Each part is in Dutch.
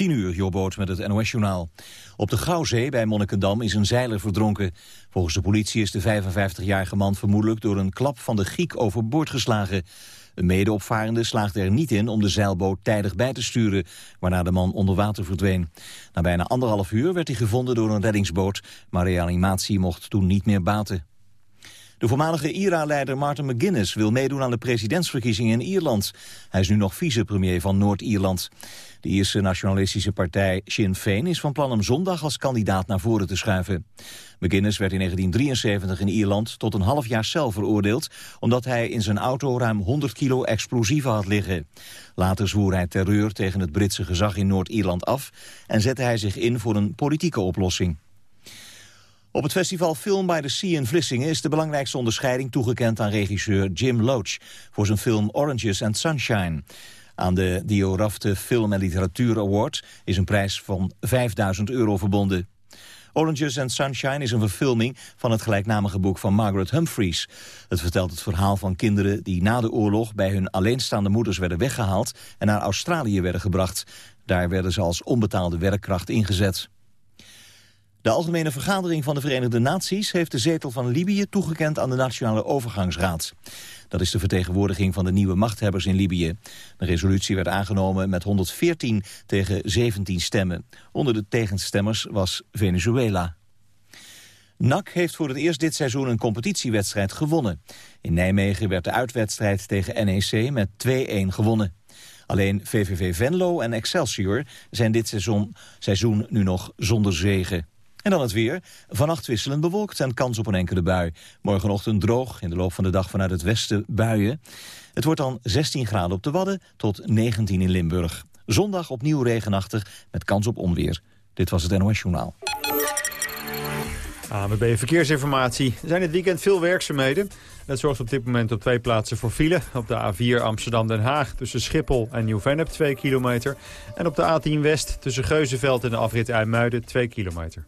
10 uur, Jobboot met het NOS-journaal. Op de Gouwzee bij Monnikendam is een zeiler verdronken. Volgens de politie is de 55-jarige man vermoedelijk door een klap van de giek overboord geslagen. Een medeopvarende slaagde er niet in om de zeilboot tijdig bij te sturen, waarna de man onder water verdween. Na bijna anderhalf uur werd hij gevonden door een reddingsboot, maar reanimatie mocht toen niet meer baten. De voormalige IRA-leider Martin McGuinness wil meedoen aan de presidentsverkiezingen in Ierland. Hij is nu nog vicepremier van Noord-Ierland. De Ierse nationalistische partij Sinn Féin is van plan om zondag als kandidaat naar voren te schuiven. McGuinness werd in 1973 in Ierland tot een half jaar cel veroordeeld... omdat hij in zijn auto ruim 100 kilo explosieven had liggen. Later zwoer hij terreur tegen het Britse gezag in Noord-Ierland af... en zette hij zich in voor een politieke oplossing. Op het festival Film by the Sea in Vlissingen is de belangrijkste onderscheiding toegekend aan regisseur Jim Loach voor zijn film Oranges and Sunshine. Aan de Dio Rafte Film en Literatuur Award is een prijs van 5000 euro verbonden. Oranges and Sunshine is een verfilming van het gelijknamige boek van Margaret Humphreys. Het vertelt het verhaal van kinderen die na de oorlog bij hun alleenstaande moeders werden weggehaald en naar Australië werden gebracht. Daar werden ze als onbetaalde werkkracht ingezet. De Algemene Vergadering van de Verenigde Naties heeft de zetel van Libië toegekend aan de Nationale Overgangsraad. Dat is de vertegenwoordiging van de nieuwe machthebbers in Libië. De resolutie werd aangenomen met 114 tegen 17 stemmen. Onder de tegenstemmers was Venezuela. NAC heeft voor het eerst dit seizoen een competitiewedstrijd gewonnen. In Nijmegen werd de uitwedstrijd tegen NEC met 2-1 gewonnen. Alleen VVV Venlo en Excelsior zijn dit seizoen, nu nog zonder zegen. En dan het weer. Vannacht wisselend bewolkt en kans op een enkele bui. Morgenochtend droog, in de loop van de dag vanuit het westen buien. Het wordt dan 16 graden op de Wadden tot 19 in Limburg. Zondag opnieuw regenachtig met kans op onweer. Dit was het NOS Journaal. AMB Verkeersinformatie. Er zijn het weekend veel werkzaamheden. Dat zorgt op dit moment op twee plaatsen voor file. Op de A4 Amsterdam-Den Haag tussen Schiphol en Nieuw-Vennep 2 kilometer. En op de A10 West tussen Geuzenveld en de afrit IJmuiden 2 kilometer.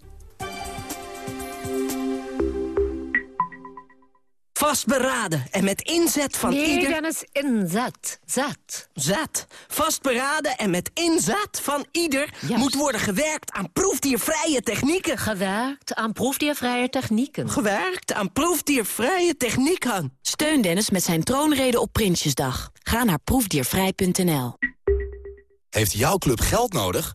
Vastberaden en met inzet van nee, ieder... Dennis, inzet. Zet. Zet. Vastberaden en met inzet van ieder... Moet worden gewerkt aan proefdiervrije technieken. Gewerkt aan proefdiervrije technieken. Gewerkt aan proefdiervrije technieken. Steun Dennis met zijn troonrede op Prinsjesdag. Ga naar proefdiervrij.nl. Heeft jouw club geld nodig?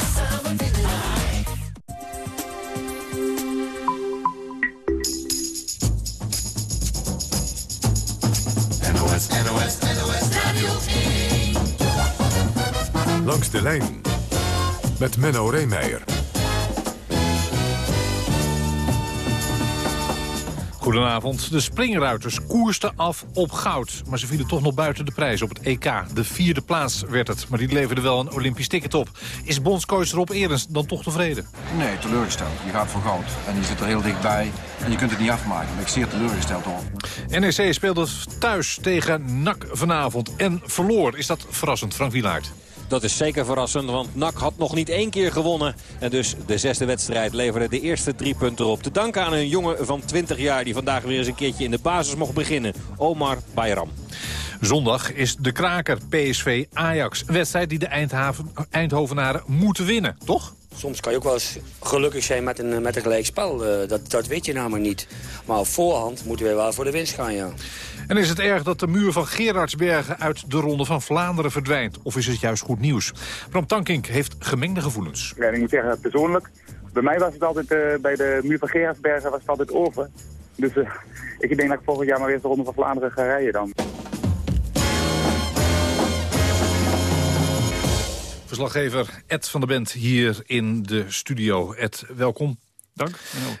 NOS, NOS, NOS Radio 1. Langs de lijn met Menno Reemeijer. Goedenavond. De springruiters koersten af op goud. Maar ze vielen toch nog buiten de prijs op het EK. De vierde plaats werd het. Maar die leverde wel een Olympisch ticket op. Is bondscoach Rob Erens dan toch tevreden? Nee, teleurgesteld. Je gaat voor goud. En je zit er heel dichtbij. En je kunt het niet afmaken. Ben ik zeer teleurgesteld over. NEC speelde thuis tegen NAC vanavond en verloor. Is dat verrassend, Frank Wielaert? Dat is zeker verrassend, want NAC had nog niet één keer gewonnen. En dus de zesde wedstrijd leverde de eerste drie punten op. Te danken aan een jongen van 20 jaar die vandaag weer eens een keertje in de basis mocht beginnen. Omar Bayram. Zondag is de kraker PSV Ajax. Een wedstrijd die de Eindhaven, Eindhovenaren moeten winnen, toch? Soms kan je ook wel eens gelukkig zijn met een, met een gelijk spel. Eh, dat, dat weet je namelijk niet. Maar op voorhand moeten wij wel voor de winst gaan, ja. En is het erg dat de muur van Gerardsbergen uit de Ronde van Vlaanderen verdwijnt? Of is het juist goed nieuws? Bram Tankink heeft gemengde gevoelens. Ja, ik moet zeggen, persoonlijk, bij mij was het altijd, eh, bij de muur van Gerardsbergen was het altijd over. Dus eh, ik denk dat ik volgend jaar maar weer de Ronde van Vlaanderen ga rijden dan. Verslaggever Ed van der Bent hier in de studio. Ed, welkom. Dank.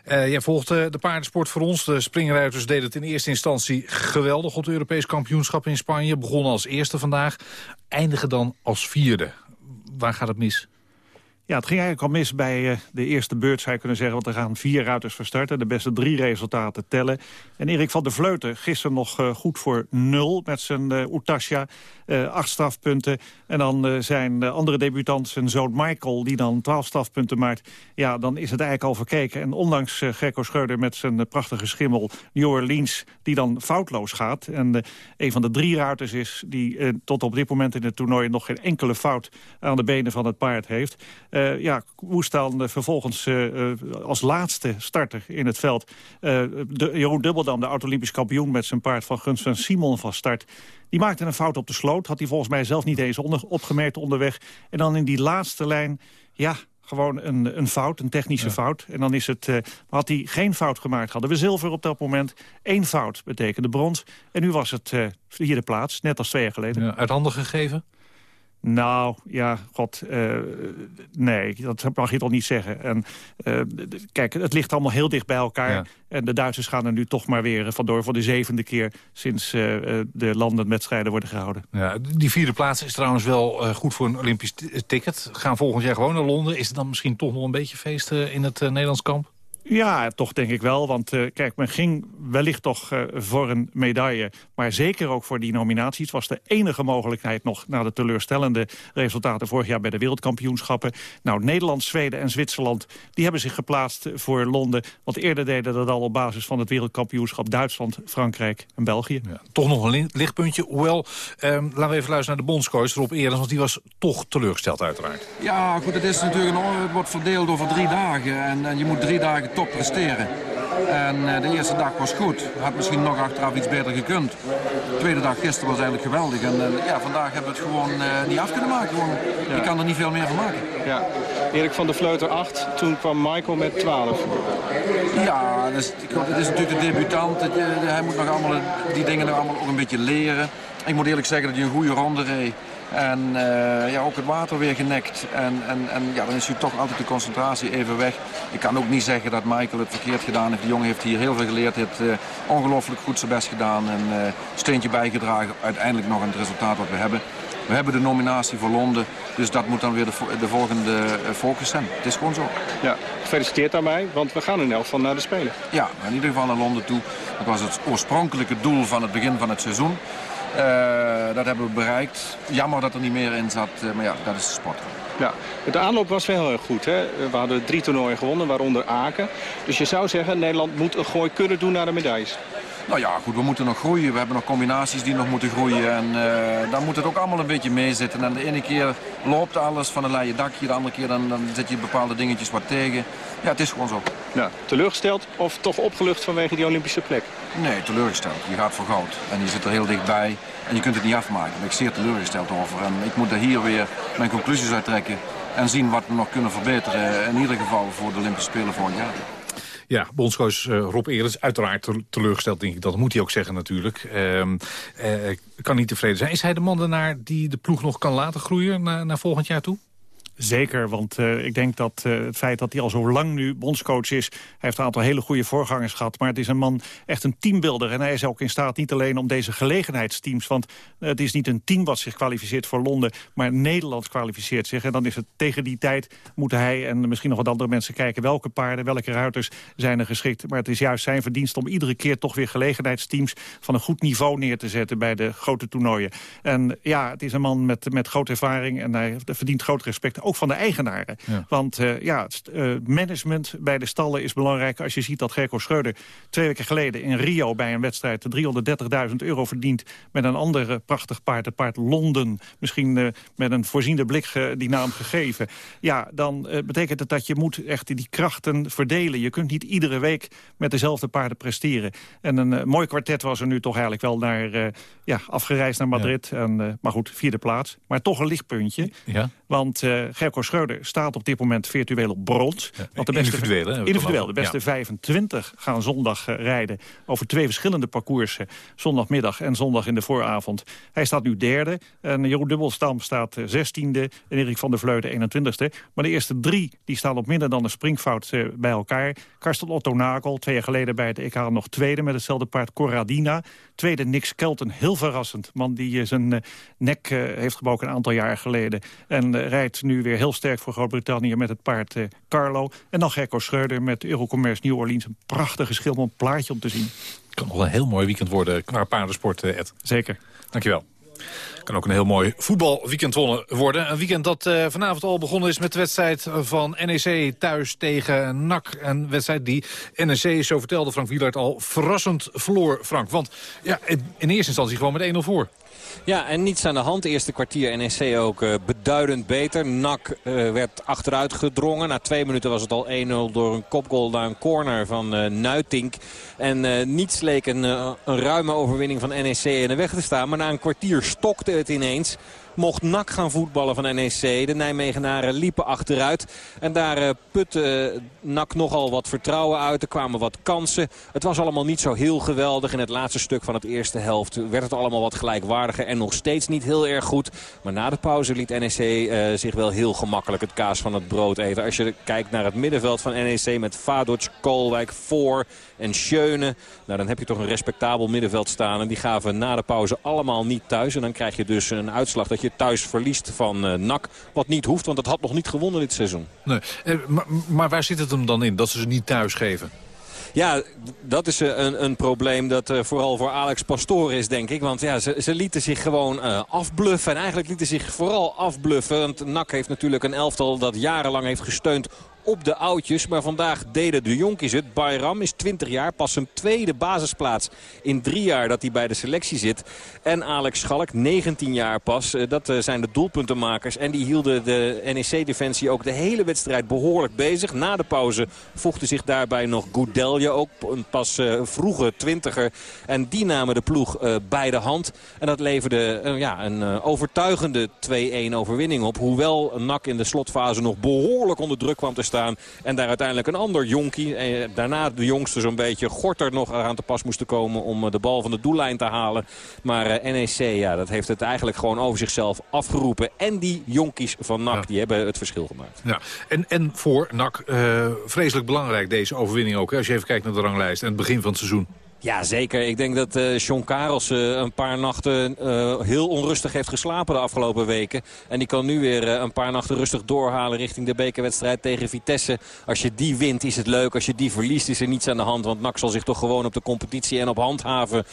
Uh, jij volgde de paardensport voor ons. De springruiters deden het in eerste instantie geweldig op het Europees kampioenschap in Spanje. Begonnen als eerste vandaag, eindigen dan als vierde. Waar gaat het mis? Ja, het ging eigenlijk al mis bij de eerste beurt, zou je kunnen zeggen. Want er gaan vier ruiters verstarten. De beste drie resultaten tellen. En Erik van der Vleuten gisteren nog goed voor nul met zijn uh, acht strafpunten. En dan zijn andere debutant, zijn zoon Michael, die dan twaalf strafpunten maakt. Ja, dan is het eigenlijk al verkeken. En ondanks Gekko Schreuder met zijn prachtige schimmel New Orleans... die dan foutloos gaat. En een van de drie ruiters is die tot op dit moment in het toernooi... nog geen enkele fout aan de benen van het paard heeft. Uh, ja, moest dan vervolgens uh, als laatste starter in het veld... de, Jeroen Dubbeldam, de oud-Olympisch kampioen... met zijn paard van Guns van Simon van start... Die maakte een fout op de sloot. Had hij volgens mij zelf niet eens onder, opgemerkt onderweg. En dan in die laatste lijn... Ja, gewoon een, een fout, een technische fout. En dan is het, uh, had hij geen fout gemaakt, hadden we zilver op dat moment. Eén fout betekende brons. En nu was het uh, vierde plaats, net als twee jaar geleden. Ja, uit handen gegeven? Nou, ja, god, uh, nee, dat mag je toch niet zeggen. En, uh, kijk, het ligt allemaal heel dicht bij elkaar. Ja. En de Duitsers gaan er nu toch maar weer vandoor voor de zevende keer... sinds uh, de landenwedstrijden worden gehouden. Ja, die vierde plaats is trouwens wel goed voor een Olympisch ticket. Gaan volgend jaar gewoon naar Londen. Is het dan misschien toch nog een beetje feest in het Nederlands kamp? Ja, toch denk ik wel. Want uh, kijk, men ging wellicht toch uh, voor een medaille. Maar zeker ook voor die nominaties. Het was de enige mogelijkheid nog na de teleurstellende resultaten vorig jaar bij de wereldkampioenschappen. Nou, Nederland, Zweden en Zwitserland, die hebben zich geplaatst voor Londen. Want eerder deden dat al op basis van het wereldkampioenschap Duitsland, Frankrijk en België. Ja, toch nog een lichtpuntje. Hoewel, um, laten we even luisteren naar de bondscoach Rob Eerens. Want die was toch teleurgesteld uiteraard. Ja, goed, het is natuurlijk een, het wordt verdeeld over drie dagen. En, en je moet drie dagen top presteren. En eh, de eerste dag was goed. Had misschien nog achteraf iets beter gekund. De tweede dag gisteren was eigenlijk geweldig. En uh, ja, vandaag hebben we het gewoon uh, niet af kunnen maken. Gewoon, ja. Ik kan er niet veel meer van maken. Ja. Erik van der Vleuter 8, toen kwam Michael met 12. Ja, dus, het is natuurlijk de debutant. Hij moet nog allemaal die dingen nog allemaal ook een beetje leren. Ik moet eerlijk zeggen dat hij een goede ronde reed. En uh, ja, ook het water weer genekt. En, en, en ja, dan is u toch altijd de concentratie even weg. Ik kan ook niet zeggen dat Michael het verkeerd gedaan heeft. De jongen heeft hier heel veel geleerd. Heeft uh, ongelooflijk goed zijn best gedaan. En uh, steentje bijgedragen. Uiteindelijk nog aan het resultaat wat we hebben. We hebben de nominatie voor Londen. Dus dat moet dan weer de, de volgende focus zijn. Het is gewoon zo. Ja, gefeliciteerd daarbij. Want we gaan in elk geval naar de Spelen. Ja, in ieder geval naar Londen toe. Dat was het oorspronkelijke doel van het begin van het seizoen. Uh, dat hebben we bereikt. Jammer dat er niet meer in zat, uh, maar ja, dat is de sport. Ja, de aanloop was wel heel erg goed. Hè? We hadden drie toernooien gewonnen, waaronder Aken. Dus je zou zeggen, Nederland moet een gooi kunnen doen naar de medailles. Nou ja, goed, we moeten nog groeien. We hebben nog combinaties die nog moeten groeien. En uh, dan moet het ook allemaal een beetje meezitten. En de ene keer loopt alles van een leien dakje. De andere keer dan, dan zet je bepaalde dingetjes wat tegen. Ja, het is gewoon zo. Ja, teleurgesteld of toch opgelucht vanwege die Olympische plek? Nee, teleurgesteld. Je gaat voor goud. En je zit er heel dichtbij. En je kunt het niet afmaken. Daar ben ik zeer teleurgesteld over. En ik moet daar hier weer mijn conclusies uit trekken. En zien wat we nog kunnen verbeteren. In ieder geval voor de Olympische Spelen volgend jaar. Ja, bondscoach uh, Rob Eerens, uiteraard teleurgesteld, denk ik. Dat moet hij ook zeggen natuurlijk. Uh, uh, kan niet tevreden zijn. Is hij de man daarnaar die de ploeg nog kan laten groeien naar, naar volgend jaar toe? Zeker, want uh, ik denk dat uh, het feit dat hij al zo lang nu bondscoach is... hij heeft een aantal hele goede voorgangers gehad... maar het is een man echt een teambuilder. En hij is ook in staat niet alleen om deze gelegenheidsteams... want uh, het is niet een team wat zich kwalificeert voor Londen... maar Nederland kwalificeert zich. En dan is het tegen die tijd moeten hij en misschien nog wat andere mensen kijken... welke paarden, welke ruiters zijn er geschikt. Maar het is juist zijn verdienst om iedere keer toch weer gelegenheidsteams... van een goed niveau neer te zetten bij de grote toernooien. En ja, het is een man met, met grote ervaring en hij verdient groot respect ook van de eigenaren. Want uh, ja, uh, management bij de stallen is belangrijk. Als je ziet dat Gerco Schreuder twee weken geleden in Rio bij een wedstrijd 330.000 euro verdient met een andere prachtig paard, het paard Londen. Misschien uh, met een voorziende blik die naam gegeven. Ja, dan betekent het dat je moet echt die krachten verdelen. Je kunt niet iedere week met dezelfde paarden presteren. En een mooi kwartet was er nu toch eigenlijk wel naar, ja, afgereisd naar Madrid. Ja. En, maar goed, vierde plaats. Maar toch een lichtpuntje. Ja. Want Gerco Schreuder staat op dit moment virtueel op brons. Ja, want de beste, individueel, individueel, de beste ja. 25 gaan zondag uh, rijden over twee verschillende parcoursen. Zondagmiddag en zondag in de vooravond. Hij staat nu derde. En Jeroen Dubbelstam staat uh, zestiende. En Erik van der Vleuten 21ste. Maar de eerste drie die staan op minder dan een springfout uh, bij elkaar. Karsten Otto Nakel, twee jaar geleden bij het EK nog tweede... met hetzelfde paard Corradina. Tweede Nick Kelton, heel verrassend. Man die zijn nek heeft gebroken een aantal jaar geleden. En rijdt nu weer heel sterk voor Groot-Brittannië met het paard Carlo. En dan Gekko Schreuder met Eurocommerce New Orleans. Een prachtige een plaatje om te zien. Kan nog een heel mooi weekend worden qua paardensport, Ed. Zeker. Dankjewel. Kan ook een heel mooi voetbalweekend worden. Een weekend dat uh, vanavond al begonnen is met de wedstrijd van NEC thuis tegen NAC. Een wedstrijd die NEC, zo vertelde Frank Wielard al, verrassend verloor, Frank. Want ja, in eerste instantie gewoon met 1-0 voor. Ja, en niets aan de hand. Eerste kwartier NEC ook uh, beduidend beter. NAC uh, werd achteruit gedrongen. Na twee minuten was het al 1-0 door een kopgoal naar een corner van uh, Nuitink. En niets leek een, een ruime overwinning van NEC in de weg te staan. Maar na een kwartier stokte het ineens mocht NAC gaan voetballen van NEC. De Nijmegenaren liepen achteruit. En daar uh, putte NAC nogal wat vertrouwen uit. Er kwamen wat kansen. Het was allemaal niet zo heel geweldig. In het laatste stuk van het eerste helft werd het allemaal wat gelijkwaardiger. En nog steeds niet heel erg goed. Maar na de pauze liet NEC uh, zich wel heel gemakkelijk het kaas van het brood eten. Als je kijkt naar het middenveld van NEC met Vadoc, Koolwijk, Voor en Schöne. Nou, dan heb je toch een respectabel middenveld staan. En die gaven na de pauze allemaal niet thuis. En dan krijg je dus een uitslag dat je thuis verliest van uh, NAC. Wat niet hoeft, want het had nog niet gewonnen dit seizoen. Nee. Eh, maar, maar waar zit het hem dan in, dat ze ze niet thuis geven? Ja, dat is een, een probleem dat uh, vooral voor Alex Pastoor is, denk ik. Want ja, ze, ze lieten zich gewoon uh, afbluffen. En eigenlijk lieten zich vooral afbluffen. Want NAC heeft natuurlijk een elftal dat jarenlang heeft gesteund op de oudjes. Maar vandaag deden de jonkies het. Bayram is 20 jaar, pas zijn tweede basisplaats in drie jaar dat hij bij de selectie zit. En Alex Schalk, 19 jaar pas. Eh, dat eh, zijn de doelpuntenmakers. En die hielden de NEC-defensie ook de hele wedstrijd behoorlijk bezig. Na de pauze voegde zich daarbij nog Goudelje, ook een pas uh, vroege twintiger. En die namen de ploeg bij de hand. En dat leverde ja, een overtuigende 2-1 overwinning op. Hoewel NAC in de slotfase nog behoorlijk onder druk kwam te staan. En daar uiteindelijk een ander jonkie, eh, daarna de jongste zo'n beetje, Gorter nog aan te pas moesten komen om eh, de bal van de doellijn te halen. Maar eh, NEC, ja, dat heeft het eigenlijk gewoon over zichzelf afgeroepen. En die jonkies van NAC, die hebben het verschil gemaakt. Ja, en, en voor NAC uh, vreselijk belangrijk deze overwinning ook. Hè, als je even kijkt naar de ranglijst en het begin van het seizoen. Ja, zeker. Ik denk dat uh, Sean Karels uh, een paar nachten uh, heel onrustig heeft geslapen de afgelopen weken. En die kan nu weer een paar nachten rustig doorhalen richting de bekerwedstrijd tegen Vitesse. Als je die wint is het leuk. Als je die verliest is er niets aan de hand. Want NAC zal zich toch gewoon op de competitie en op handhaven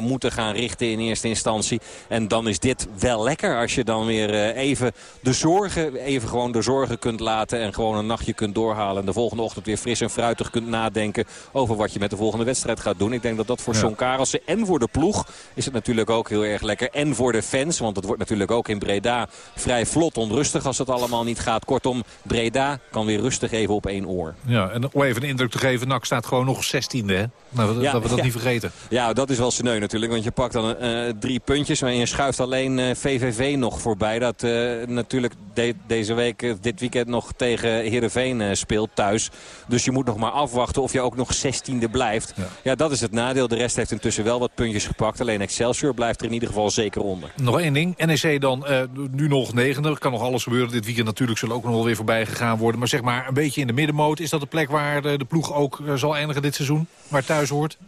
moeten gaan richten in eerste instantie. En dan is dit wel lekker als je dan weer even de zorgen, even gewoon de zorgen kunt laten. En gewoon een nachtje kunt doorhalen. En de volgende ochtend weer fris en fruitig kunt nadenken over wat je met de volgende wedstrijd gaat doen. Ik denk dat dat voor ja. Son Karelsen en voor de ploeg is het natuurlijk ook heel erg lekker. En voor de fans, want het wordt natuurlijk ook in Breda vrij vlot onrustig als het allemaal niet gaat. Kortom, Breda kan weer rustig even op één oor. Ja, en om even een indruk te geven, NAC staat gewoon nog 16e, hè? Nou, dat, ja, dat we dat ja. niet vergeten. Ja, dat is wel sneu natuurlijk, want je pakt dan uh, drie puntjes... en je schuift alleen uh, VVV nog voorbij. Dat uh, natuurlijk de deze week, dit weekend nog tegen Heerenveen speelt thuis. Dus je moet nog maar afwachten of je ook nog 16e blijft. Ja, ja dat is het nadeel. De rest heeft intussen wel wat puntjes gepakt. Alleen Excelsior blijft er in ieder geval zeker onder. Nog één ding. NEC dan uh, nu nog negende. Kan nog alles gebeuren. Dit weekend natuurlijk zullen ook nog wel weer voorbij gegaan worden. Maar zeg maar een beetje in de middenmoot. Is dat de plek waar de, de ploeg ook uh, zal eindigen dit seizoen? Waar thuis hoort?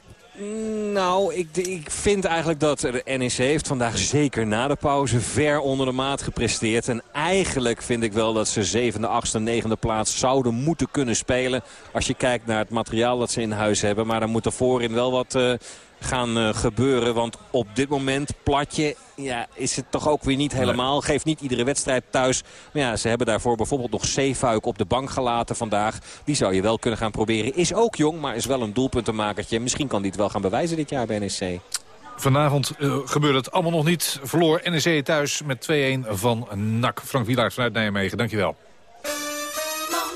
Nou, ik, ik, vind eigenlijk dat de NEC heeft vandaag zeker na de pauze ver onder de maat gepresteerd. En eigenlijk vind ik wel dat ze zevende, achtste, negende plaats zouden moeten kunnen spelen. Als je kijkt naar het materiaal dat ze in huis hebben. Maar dan moet er voorin wel wat uh, gaan uh, gebeuren. Want op dit moment, platje, ja, is het toch ook weer niet helemaal. Geeft niet iedere wedstrijd thuis. Maar ja, ze hebben daarvoor bijvoorbeeld nog Zeefuik op de bank gelaten vandaag. Die zou je wel kunnen gaan proberen. Is ook jong, maar is wel een doelpuntenmakertje. Misschien kan die het wel gaan bewijzen dit jaar bij NEC. Vanavond uh, gebeurde het allemaal nog niet. Verloor NEC thuis met 2-1 van NAC. Frank Wielaert vanuit Nijmegen, dankjewel.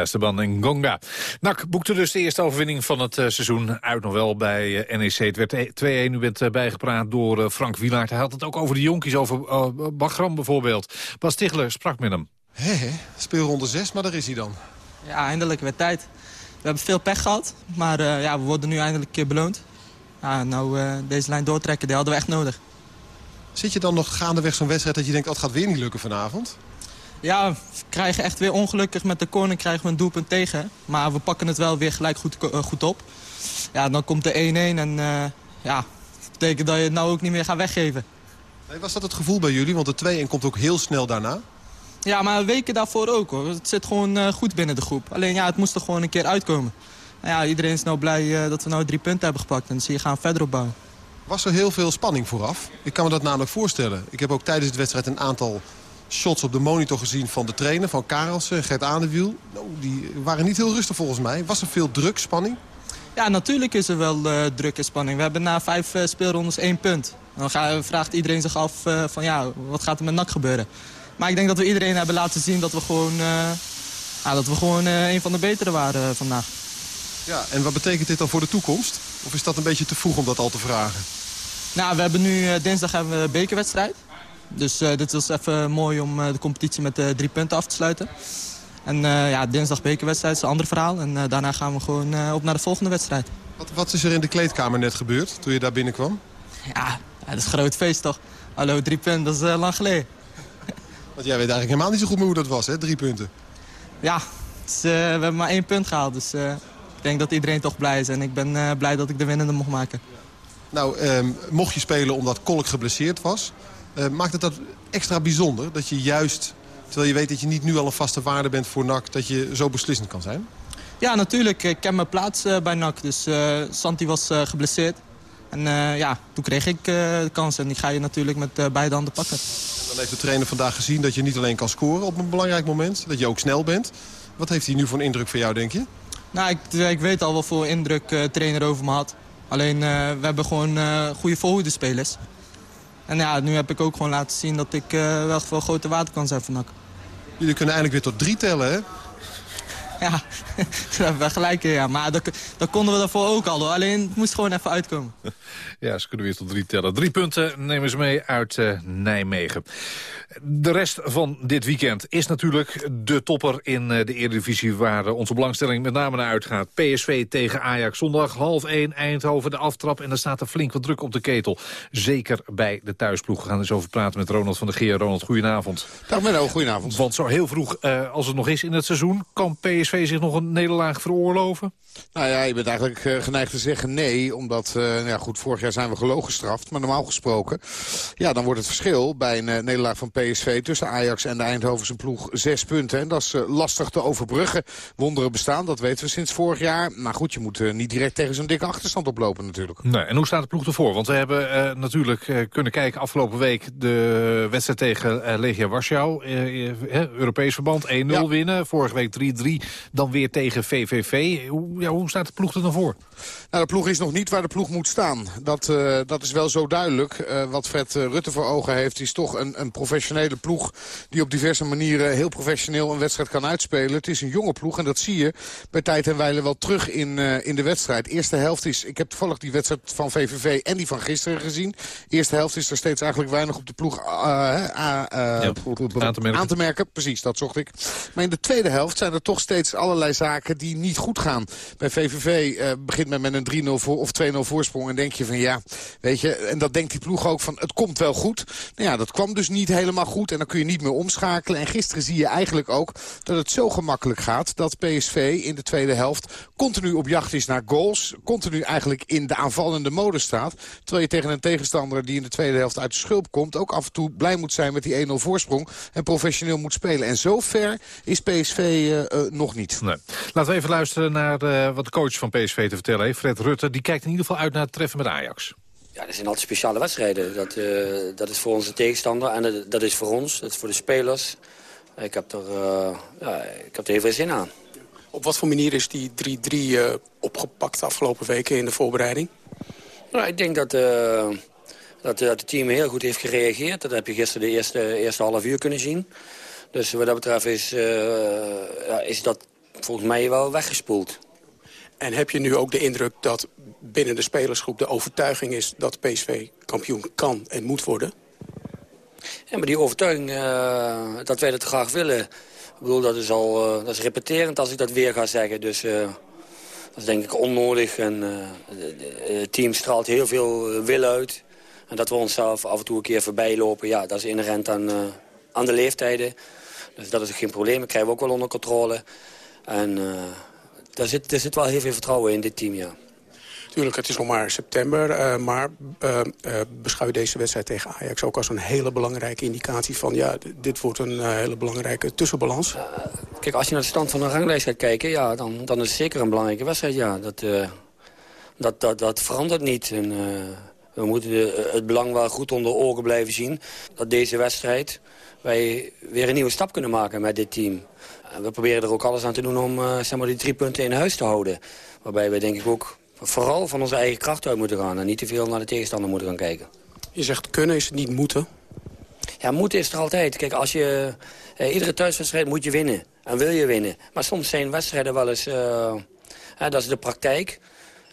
Esteban en Gonga. NAC boekte dus de eerste overwinning van het uh, seizoen uit nog wel bij uh, NEC. Het werd 2-1, u bent uh, bijgepraat door Frank Wielaert. Hij had het ook over de jonkies, over Bagram bijvoorbeeld. Bas Tichler sprak met hem. Hé, speelronde 6, maar daar is hij dan. Ja, eindelijk weer tijd. We hebben veel pech gehad, maar ja, we worden nu eindelijk beloond. Ja, nou, deze lijn doortrekken, die hadden we echt nodig. Zit je dan nog gaandeweg zo'n wedstrijd dat je denkt... oh, het gaat weer niet lukken vanavond? Ja, we krijgen echt weer ongelukkig met de corner krijgen we een doelpunt tegen. Maar we pakken het wel weer gelijk goed, uh, goed op. Ja, dan komt de 1-1 en uh, ja, dat betekent dat je het nou ook niet meer gaat weggeven. Nee, was dat het gevoel bij jullie? Want de 2-1 komt ook heel snel daarna. Ja, maar weken daarvoor ook hoor. Het zit gewoon uh, goed binnen de groep. Alleen ja, het moest er gewoon een keer uitkomen. Nou ja, iedereen is nou blij dat we nou drie punten hebben gepakt. En zie je gaan verder opbouwen. Was er heel veel spanning vooraf? Ik kan me dat namelijk voorstellen. Ik heb ook tijdens de wedstrijd een aantal shots op de monitor gezien van de trainer, van Karelsen, Gert Aandewiel. Nou, die waren niet heel rustig volgens mij. Was er veel druk, spanning? Ja, natuurlijk is er wel uh, druk en spanning. We hebben na vijf uh, speelrondes één punt. Dan ga, vraagt iedereen zich af uh, van ja, wat gaat er met NAC gebeuren. Maar ik denk dat we iedereen hebben laten zien dat we gewoon, ja, dat we gewoon een van de betere waren vandaag. Ja, en wat betekent dit dan voor de toekomst? Of is dat een beetje te vroeg om dat al te vragen? Nou, we hebben nu dinsdag hebben we een bekerwedstrijd. Dus uh, dit was even mooi om uh, de competitie met uh, drie punten af te sluiten. En ja, dinsdag bekerwedstrijd is een ander verhaal. En daarna gaan we gewoon op naar de volgende wedstrijd. Wat, wat, is er in de kleedkamer net gebeurd toen je daar binnenkwam? Ja, dat is een groot feest toch. Hallo, drie punten, dat is lang geleden. Want jij weet eigenlijk helemaal niet zo goed meer hoe dat was, hè? Drie punten. Ja, dus, we hebben maar één punt gehaald. Dus ik denk dat iedereen toch blij is. En ik ben blij dat ik de winnende mocht maken. Nou, um, mocht je spelen omdat Kolk geblesseerd was... Uh, maakt het dat extra bijzonder? Dat je juist, terwijl je weet dat je niet nu al een vaste waarde bent voor NAC... dat je zo beslissend kan zijn? Ja, natuurlijk. Ik ken mijn plaats uh, bij NAC. Dus uh, Santi was geblesseerd. En ja, toen kreeg ik de kans. En die ga je natuurlijk met beide handen pakken. Dan heeft de trainer vandaag gezien dat je niet alleen kan scoren op een belangrijk moment. Dat je ook snel bent. Wat heeft hij nu voor een indruk voor jou, denk je? Nou, ik, ik weet al wat voor indruk de trainer over me had. Alleen, we hebben gewoon goede voorhoede spelers. En ja, nu heb ik ook gewoon laten zien dat ik uh, wel veel grote water kan zijn van NAC. Jullie kunnen eindelijk weer tot drie tellen, hè? Ja, daar hebben we gelijk in, ja. Maar dat, dat konden we daarvoor ook al, hoor. Alleen het moest gewoon even uitkomen. Ja, ze kunnen weer tot drie tellen. Drie punten nemen ze mee uit uh, Nijmegen. De rest van dit weekend is natuurlijk de topper in uh, de Eredivisie... waar uh, onze belangstelling met name naar uitgaat. PSV tegen Ajax. Zondag half 1 Eindhoven de aftrap. En dan staat er flink wat druk op de ketel. Zeker bij de thuisploeg. We gaan eens over praten met Ronald van der Geer. Ronald, goedenavond. Dag Menno, goedenavond. Want zo heel vroeg als het nog is in het seizoen... kan PSV zich nog een nederlaag veroorloven? Nou ja, je bent eigenlijk uh, geneigd te zeggen nee. Omdat, uh, ja goed, vorig jaar zijn we gelogen gestraft. Maar normaal gesproken, ja, dan wordt het verschil bij een uh, nederlaag van PSV... tussen Ajax en de Eindhovense ploeg zes punten. En dat is lastig te overbruggen. Wonderen bestaan, dat weten we sinds vorig jaar. Maar goed, je moet niet direct tegen zo'n dikke achterstand oplopen natuurlijk. Nee, en hoe staat de ploeg ervoor? Want we hebben natuurlijk kunnen kijken afgelopen week... de wedstrijd tegen Legia Warschau. Europees verband 1-0 ja. winnen. Vorige week 3-3. Dan weer tegen VVV. Hoe, ja, hoe staat de ploeg er dan voor? Nou, de ploeg is nog niet waar de ploeg moet staan. Dat, uh, dat is wel zo duidelijk. Uh, wat Fred uh, Rutte voor ogen heeft, is toch een, een professionele ploeg... die op diverse manieren heel professioneel een wedstrijd kan uitspelen. Het is een jonge ploeg en dat zie je bij tijd en wijle wel terug in, in de wedstrijd. Eerste helft is, ik heb toevallig die wedstrijd van VVV en die van gisteren gezien. Eerste helft is er steeds eigenlijk weinig op de ploeg ja, aan, te merken. aan te merken. Precies, dat zocht ik. Maar in de tweede helft zijn er toch steeds allerlei zaken die niet goed gaan. Bij VVV begint men met een 3-0 voor, of 2-0 voorsprong. En denk je van ja, weet je, en dat denkt die ploeg ook van het komt wel goed. Nou ja, dat kwam dus niet helemaal goed en dan kun je niet meer omschakelen. En gisteren zie je eigenlijk ook dat het zo gemakkelijk gaat dat PSV in de tweede helft continu op jacht is naar goals. Continu eigenlijk in de aanvallende mode staat. Terwijl je tegen een tegenstander die in de tweede helft uit de schulp komt... ook af en toe blij moet zijn met die 1-0 voorsprong en professioneel moet spelen. En zo ver is PSV uh, uh, nog niet. Nee. Laten we even luisteren naar uh, wat de coach van PSV te vertellen heeft. Fred Rutte, die kijkt in ieder geval uit naar het treffen met Ajax. Ja, dat zijn altijd speciale wedstrijden. Dat, uh, dat is voor onze tegenstander en dat, dat, is voor ons, dat is voor de spelers. Ik heb er, uh, ja, ik heb er heel veel zin aan. Op wat voor manier is die 3-3 uh, opgepakt de afgelopen weken in de voorbereiding? Nou, ik denk dat, dat, dat het team heel goed heeft gereageerd. Dat heb je gisteren de eerste, eerste half uur kunnen zien. Dus wat dat betreft is, ja, is dat volgens mij wel weggespoeld. En heb je nu ook de indruk dat binnen de spelersgroep de overtuiging is... dat PSV kampioen kan en moet worden? Ja, maar die overtuiging uh, dat wij dat graag willen... Ik bedoel, dat is al uh, dat is repeterend als ik dat weer ga zeggen. Dus uh, dat is denk ik onnodig. En het team straalt heel veel wil uit. En dat we onszelf af en toe een keer voorbij lopen... ja, dat is inherent aan, aan de leeftijden. Dus dat is geen probleem. Dat krijgen we ook wel onder controle. En daar, zit, er zit wel heel veel vertrouwen in dit team, ja. Tuurlijk, het is nog maar september. Uh, maar uh, uh, beschouw je deze wedstrijd tegen Ajax ook als een hele belangrijke indicatie van... ja, dit wordt een hele belangrijke tussenbalans? kijk, als je naar de stand van de ranglijst gaat kijken... ja, dan, dan is het zeker een belangrijke wedstrijd, ja. Dat, dat, dat, dat verandert niet. En, we moeten het belang wel goed onder ogen blijven zien... dat deze wedstrijd wij weer een nieuwe stap kunnen maken met dit team. we proberen er ook alles aan te doen om zeg maar, die drie punten in huis te houden. Waarbij we denk ik ook vooral van onze eigen kracht uit moeten gaan... en niet te veel naar de tegenstander moeten gaan kijken. Je zegt kunnen, is het niet moeten? Ja, moeten is er altijd. Kijk, als je, eh, iedere thuiswedstrijd moet je winnen. En wil je winnen. Maar soms zijn wedstrijden wel eens... Uh, dat is de praktijk.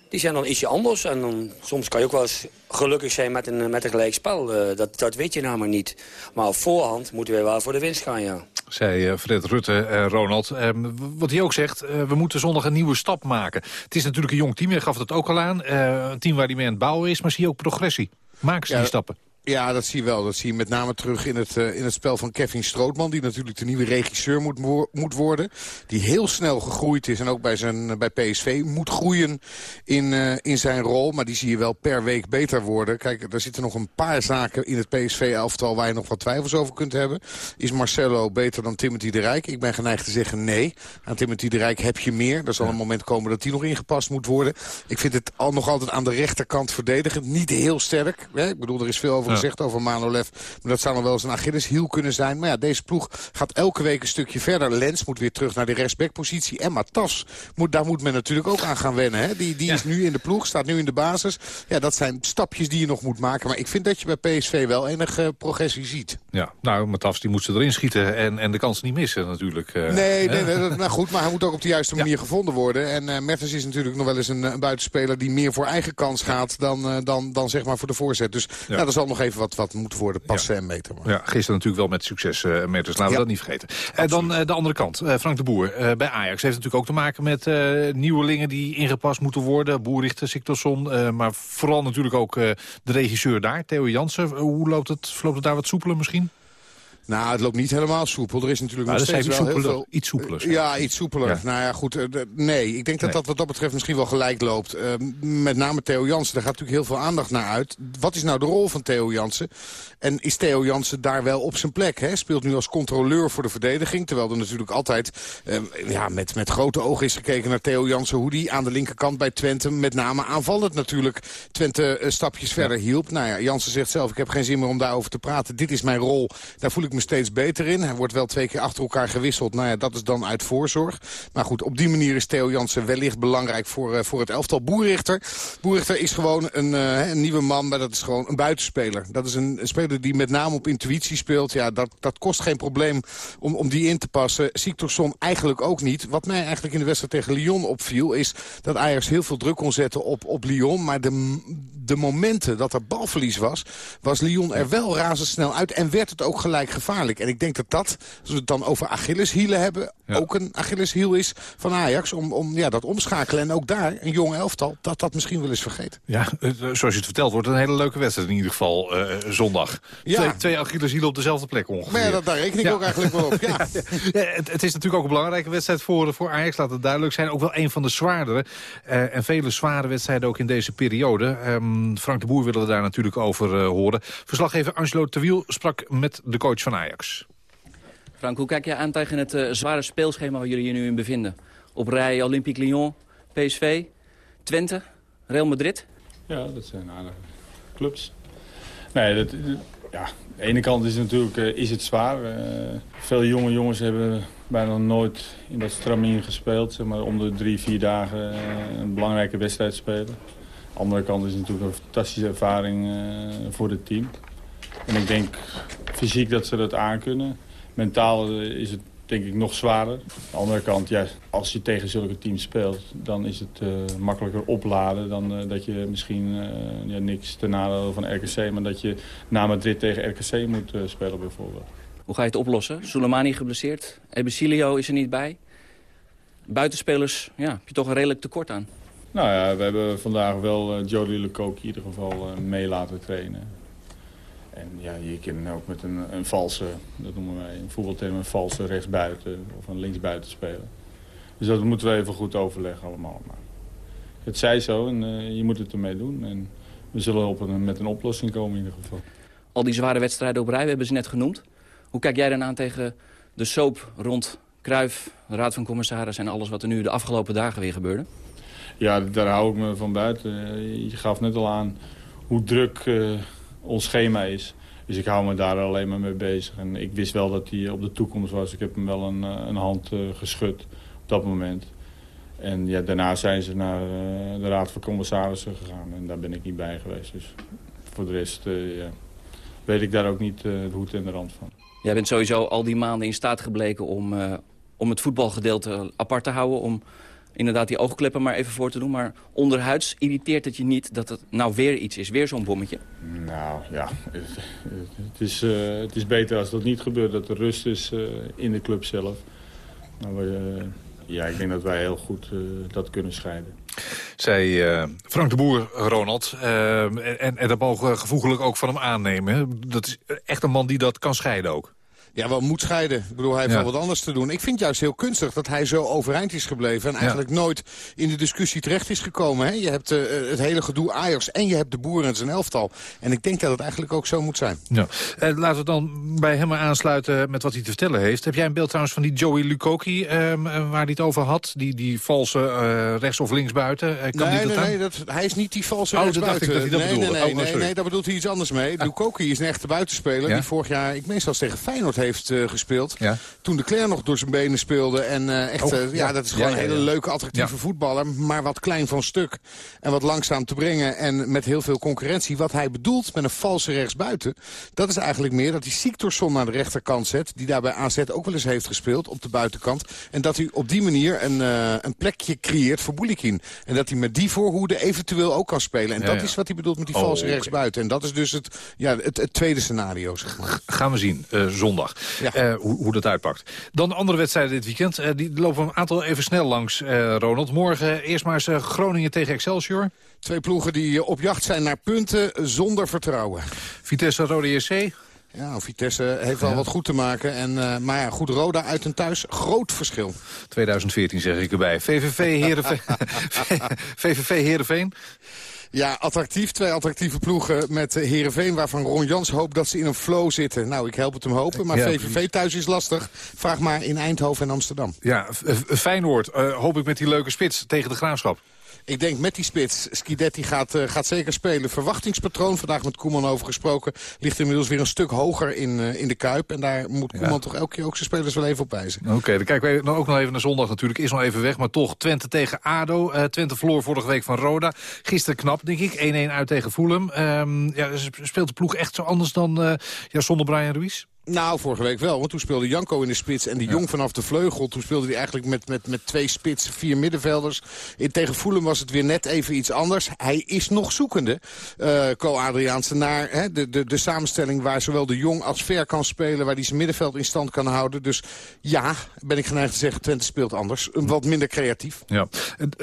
Die zijn dan ietsje anders. En dan, soms kan je ook wel eens gelukkig zijn met een, met een gelijk spel. Uh, dat, dat weet je namelijk niet. Maar op voorhand moeten we wel voor de winst gaan, ja zei uh, Fred Rutte, uh, Ronald. Ehm, wat hij ook zegt, uh, we moeten zondag een nieuwe stap maken. Het is natuurlijk een jong team, hij gaf het ook al aan. een team waar hij mee aan het bouwen is, maar zie je ook progressie. Maken ze die stappen? Ja, dat zie je wel. Dat zie je met name terug in het, uh, in het spel van Kevin Strootman... die natuurlijk de nieuwe regisseur moet, moet worden. Die heel snel gegroeid is en ook bij, zijn, bij PSV moet groeien in, uh, in zijn rol. Maar die zie je wel per week beter worden. Kijk, er zitten nog een paar zaken in het PSV-elftal... waar je nog wat twijfels over kunt hebben. Is Marcelo beter dan Timothy de Rijk? Ik ben geneigd te zeggen nee. Aan Timothy de Rijk heb je meer. Er zal een moment komen dat die nog ingepast moet worden. Ik vind het al, nog altijd aan de rechterkant verdedigend. Niet heel sterk. Hè? Ik bedoel, er is veel over gezegd over Manolev. Maar dat zou nog wel eens een Achilleshiel kunnen zijn. Maar ja, deze ploeg gaat elke week een stukje verder. Lens moet weer terug naar de rechtsbackpositie. En Matas, moet, daar moet men natuurlijk ook aan gaan wennen. Hè? Die, die is nu in de ploeg, staat nu in de basis. Ja, dat zijn stapjes die je nog moet maken. Maar ik vind dat je bij PSV wel enige progressie ziet. Ja, nou, Matas die moet ze erin schieten en, en de kans niet missen natuurlijk. Uh, nee, nee, nee, nou goed, maar hij moet ook op de juiste manier gevonden worden. En uh, Memphis is natuurlijk nog wel eens een, een, buitenspeler die meer voor eigen kans gaat dan, uh, dan, dan zeg maar voor de voorzet. Dus ja. nou, er zal nog even wat, wat moeten worden passen en meten. Maar. Ja, gisteren natuurlijk wel met succes uh, meters. Laten we dat niet vergeten. En dan uh, de andere kant. Frank de Boer bij Ajax heeft natuurlijk ook te maken met nieuwelingen die ingepast moeten worden. Boerrichter, Siktorsson. maar vooral natuurlijk ook de regisseur daar, Theo Jansen. hoe loopt het, loopt het daar wat soepeler misschien? Nou, het loopt niet helemaal soepel. Er is natuurlijk nog steeds wel heel veel... Iets soepeler. Ja, iets soepeler. Ja. Nou ja, goed. Uh, nee, ik denk dat nee. dat wat dat betreft misschien wel gelijk loopt. Uh, met name Theo Jansen, daar gaat natuurlijk heel veel aandacht naar uit. Wat is nou de rol van Theo Jansen? En is Theo Jansen daar wel op zijn plek? Hè? Speelt nu als controleur voor de verdediging. Terwijl er natuurlijk altijd uh, ja, met, met grote ogen is gekeken naar Theo Jansen. Hoe die aan de linkerkant bij Twente met name aanvallend natuurlijk Twente stapjes verder hielp. Nou ja, Jansen zegt zelf, ik heb geen zin meer om daarover te praten. Dit is mijn rol. Daar voel ik me steeds beter in. Hij wordt wel twee keer achter elkaar gewisseld. Nou ja, dat is dan uit voorzorg. Maar goed, op die manier is Theo Jansen wellicht belangrijk voor, uh, voor het elftal. Boerrichter. Boerrichter is gewoon een, uh, een nieuwe man, maar dat is gewoon een buitenspeler. Dat is een, een speler die met name op intuïtie speelt. Ja, dat, dat kost geen probleem om, om die in te passen. Siktorsson eigenlijk ook niet. Wat mij eigenlijk in de wedstrijd tegen Lyon opviel... is dat Ajax heel veel druk kon zetten op, op Lyon. Maar de, de momenten dat er balverlies was... was Lyon er wel razendsnel uit en werd het ook gelijk gevaarlijk. En ik denk dat dat, als we het dan over Achilleshielen hebben... Ja. ook een Achilleshiel is van Ajax om, om ja, dat omschakelen. En ook daar, een jong elftal, dat dat misschien wel eens vergeet. Ja, zoals je het vertelt, wordt een hele leuke wedstrijd in ieder geval uh, zondag. Ja. Twee, twee Achilleshielen op dezelfde plek ongeveer. Maar ja, dat, daar reken ik ja. ook eigenlijk wel op. Ja. het, het, is natuurlijk ook een belangrijke wedstrijd voor, voor Ajax, laat het duidelijk zijn. Ook wel een van de zwaardere uh, en vele zware wedstrijden ook in deze periode. Um, Frank de Boer willen we daar natuurlijk over uh, horen. Verslaggever Angelo Terwiel sprak met de coach van Ajax. Frank, hoe kijk jij aan tegen het uh, zware speelschema waar jullie je nu in bevinden? Op rij Olympique Lyon, PSV, Twente, Real Madrid? Ja, dat zijn aardige clubs. Nee, dat, ja, aan de ene kant is, het natuurlijk, uh, is het zwaar. Uh, veel jonge jongens hebben bijna nooit in dat stramien gespeeld. Zeg maar om de drie, vier dagen een belangrijke wedstrijd spelen. Aan de andere kant is het natuurlijk een fantastische ervaring voor het team. En ik denk fysiek dat ze dat aankunnen mentaal is het denk ik nog zwaarder. Aan de andere kant, ja, als je tegen zulke teams speelt... dan is het uh, makkelijker opladen dan uh, dat je misschien uh, ja, niks ten nadele van RKC... maar dat je na Madrid tegen RKC moet spelen bijvoorbeeld. Hoe ga je het oplossen? Soleimani geblesseerd, Ebesilio is er niet bij. Buitenspelers ja, heb je toch een redelijk tekort aan. Nou ja, we hebben vandaag wel Jody Lecoq in ieder geval mee laten trainen. En ja, je kan ook met een, een valse, dat noemen wij in voetbaltermen, een valse rechtsbuiten of een linksbuiten spelen. Dus dat moeten we even goed overleggen allemaal. Maar het zij zo en uh, je moet het ermee doen. En we zullen op een, met een oplossing komen in ieder geval. Al die zware wedstrijden op rij, we hebben ze net genoemd. Hoe kijk jij dan aan tegen de soap rond Kruif, de Raad van Commissarissen... en alles wat er nu de afgelopen dagen weer gebeurde? Ja, daar hou ik me van buiten. Je gaf net al aan hoe druk uh, ons schema is. Dus ik hou me daar alleen maar mee bezig. En ik wist wel dat hij op de toekomst was. Ik heb hem wel een, een hand uh, geschud op dat moment. En ja, daarna zijn ze naar uh, de Raad van Commissarissen gegaan. En daar ben ik niet bij geweest. Dus voor de rest ja, weet ik daar ook niet de hoed en de rand van. Jij bent sowieso al die maanden in staat gebleken om, om het voetbalgedeelte apart te houden... om inderdaad die oogkleppen maar even voor te doen. Maar onderhuids irriteert het je niet dat het nou weer iets is, weer zo'n bommetje? Nou ja, het, het is, uh, het is beter als dat niet gebeurt, dat er rust is uh, in de club zelf. Maar uh, ja, ik denk dat wij heel goed dat kunnen scheiden. Zij Frank de Boer, Ronald, en, en dat mogen gevoeglijk ook van hem aannemen. Dat is echt een man die dat kan scheiden ook. Ja, wel moet scheiden. Ik bedoel, hij heeft ja. wel wat anders te doen. Ik vind juist heel kunstig dat hij zo overeind is gebleven... en eigenlijk ja. nooit in de discussie terecht is gekomen. Hè? Je hebt uh, het hele gedoe Ajax en je hebt de boeren en zijn elftal. En ik denk dat het eigenlijk ook zo moet zijn. Ja. Laten we dan bij hem aansluiten met wat hij te vertellen heeft. Heb jij een beeld trouwens van die Joey Lukoki, uh, waar hij het over had? Die, die valse rechts- of linksbuiten? kan nee, die nee, nee dat, hij is niet die valse oh, rechtsbuiten. Dat dacht ik dat hij dat nee, bedoelde. nee, nee, oh, nee, nee, daar bedoelt hij iets anders mee. Ah. Lukoki is een echte buitenspeler ja? die vorig jaar, ik zelfs tegen Feyenoord heeft uh, gespeeld. Ja. Toen de Claire nog door zijn benen speelde. En uh, echt, oh, uh, ja, ja, dat is gewoon een hele leuke, attractieve voetballer. Maar wat klein van stuk. En wat langzaam te brengen. En met heel veel concurrentie. Wat hij bedoelt met een valse rechtsbuiten. Dat is eigenlijk meer dat hij Siktorsson naar de rechterkant zet. Die daar bij AZ ook wel eens heeft gespeeld. Op de buitenkant. En dat hij op die manier een, uh, een plekje creëert voor Boulikin. En dat hij met die voorhoede eventueel ook kan spelen. En dat is wat hij bedoelt met die oh, valse rechtsbuiten. En dat is dus het, ja, het, het tweede scenario, zeg maar. Gaan we zien, zondag. Ja. hoe, hoe dat uitpakt. Dan de andere wedstrijden dit weekend. Uh, die lopen een aantal even snel langs, uh, Ronald. Morgen eerst maar eens uh, Groningen tegen Excelsior. Twee ploegen die op jacht zijn naar punten zonder vertrouwen. Vitesse Rode JC. Ja, Vitesse heeft wel ja. wat goed te maken. En, uh, maar ja, goed, Roda uit en thuis, groot verschil. 2014 zeg ik erbij. VVV Heerenveen. VVV Heerenveen. Ja, attractief. Twee attractieve ploegen met Heerenveen... waarvan Ron Jans hoopt dat ze in een flow zitten. Nou, ik help het hem hopen. Maar ja, VVV thuis is lastig. Vraag maar in Eindhoven en Amsterdam. Ja, Feyenoord. Uh, hoop ik met die leuke spits tegen de Graafschap. Ik denk met die spits, Schidetti gaat, uh, gaat zeker spelen. Verwachtingspatroon, vandaag met Koeman over gesproken... ligt inmiddels weer een stuk hoger in, uh, in de Kuip. En daar moet Koeman ja. toch elke keer ook zijn spelers wel even op wijzen. Oké, okay, dan kijken we ook nog even naar zondag natuurlijk. Is nog even weg, maar toch Twente tegen ADO. Uh, Twente verloor vorige week van Roda. Gisteren knap, denk ik. 1-1 uit tegen Fulham. Um, ja, speelt de ploeg echt zo anders dan ja, zonder Brian Ruiz? Nou, vorige week wel. Want toen speelde Janko in de spits en ja. Jong vanaf de vleugel. Toen speelde hij eigenlijk met, met, met twee spits, vier middenvelders. In, tegen Fulham was het weer net even iets anders. Hij is nog zoekende, uh, Co Adriaanse, naar hè, de, de, de samenstelling... waar zowel de Jong als Ver kan spelen, waar hij zijn middenveld in stand kan houden. Dus ja, ben ik geneigd te zeggen, Twente speelt anders. Wat minder creatief. Ja.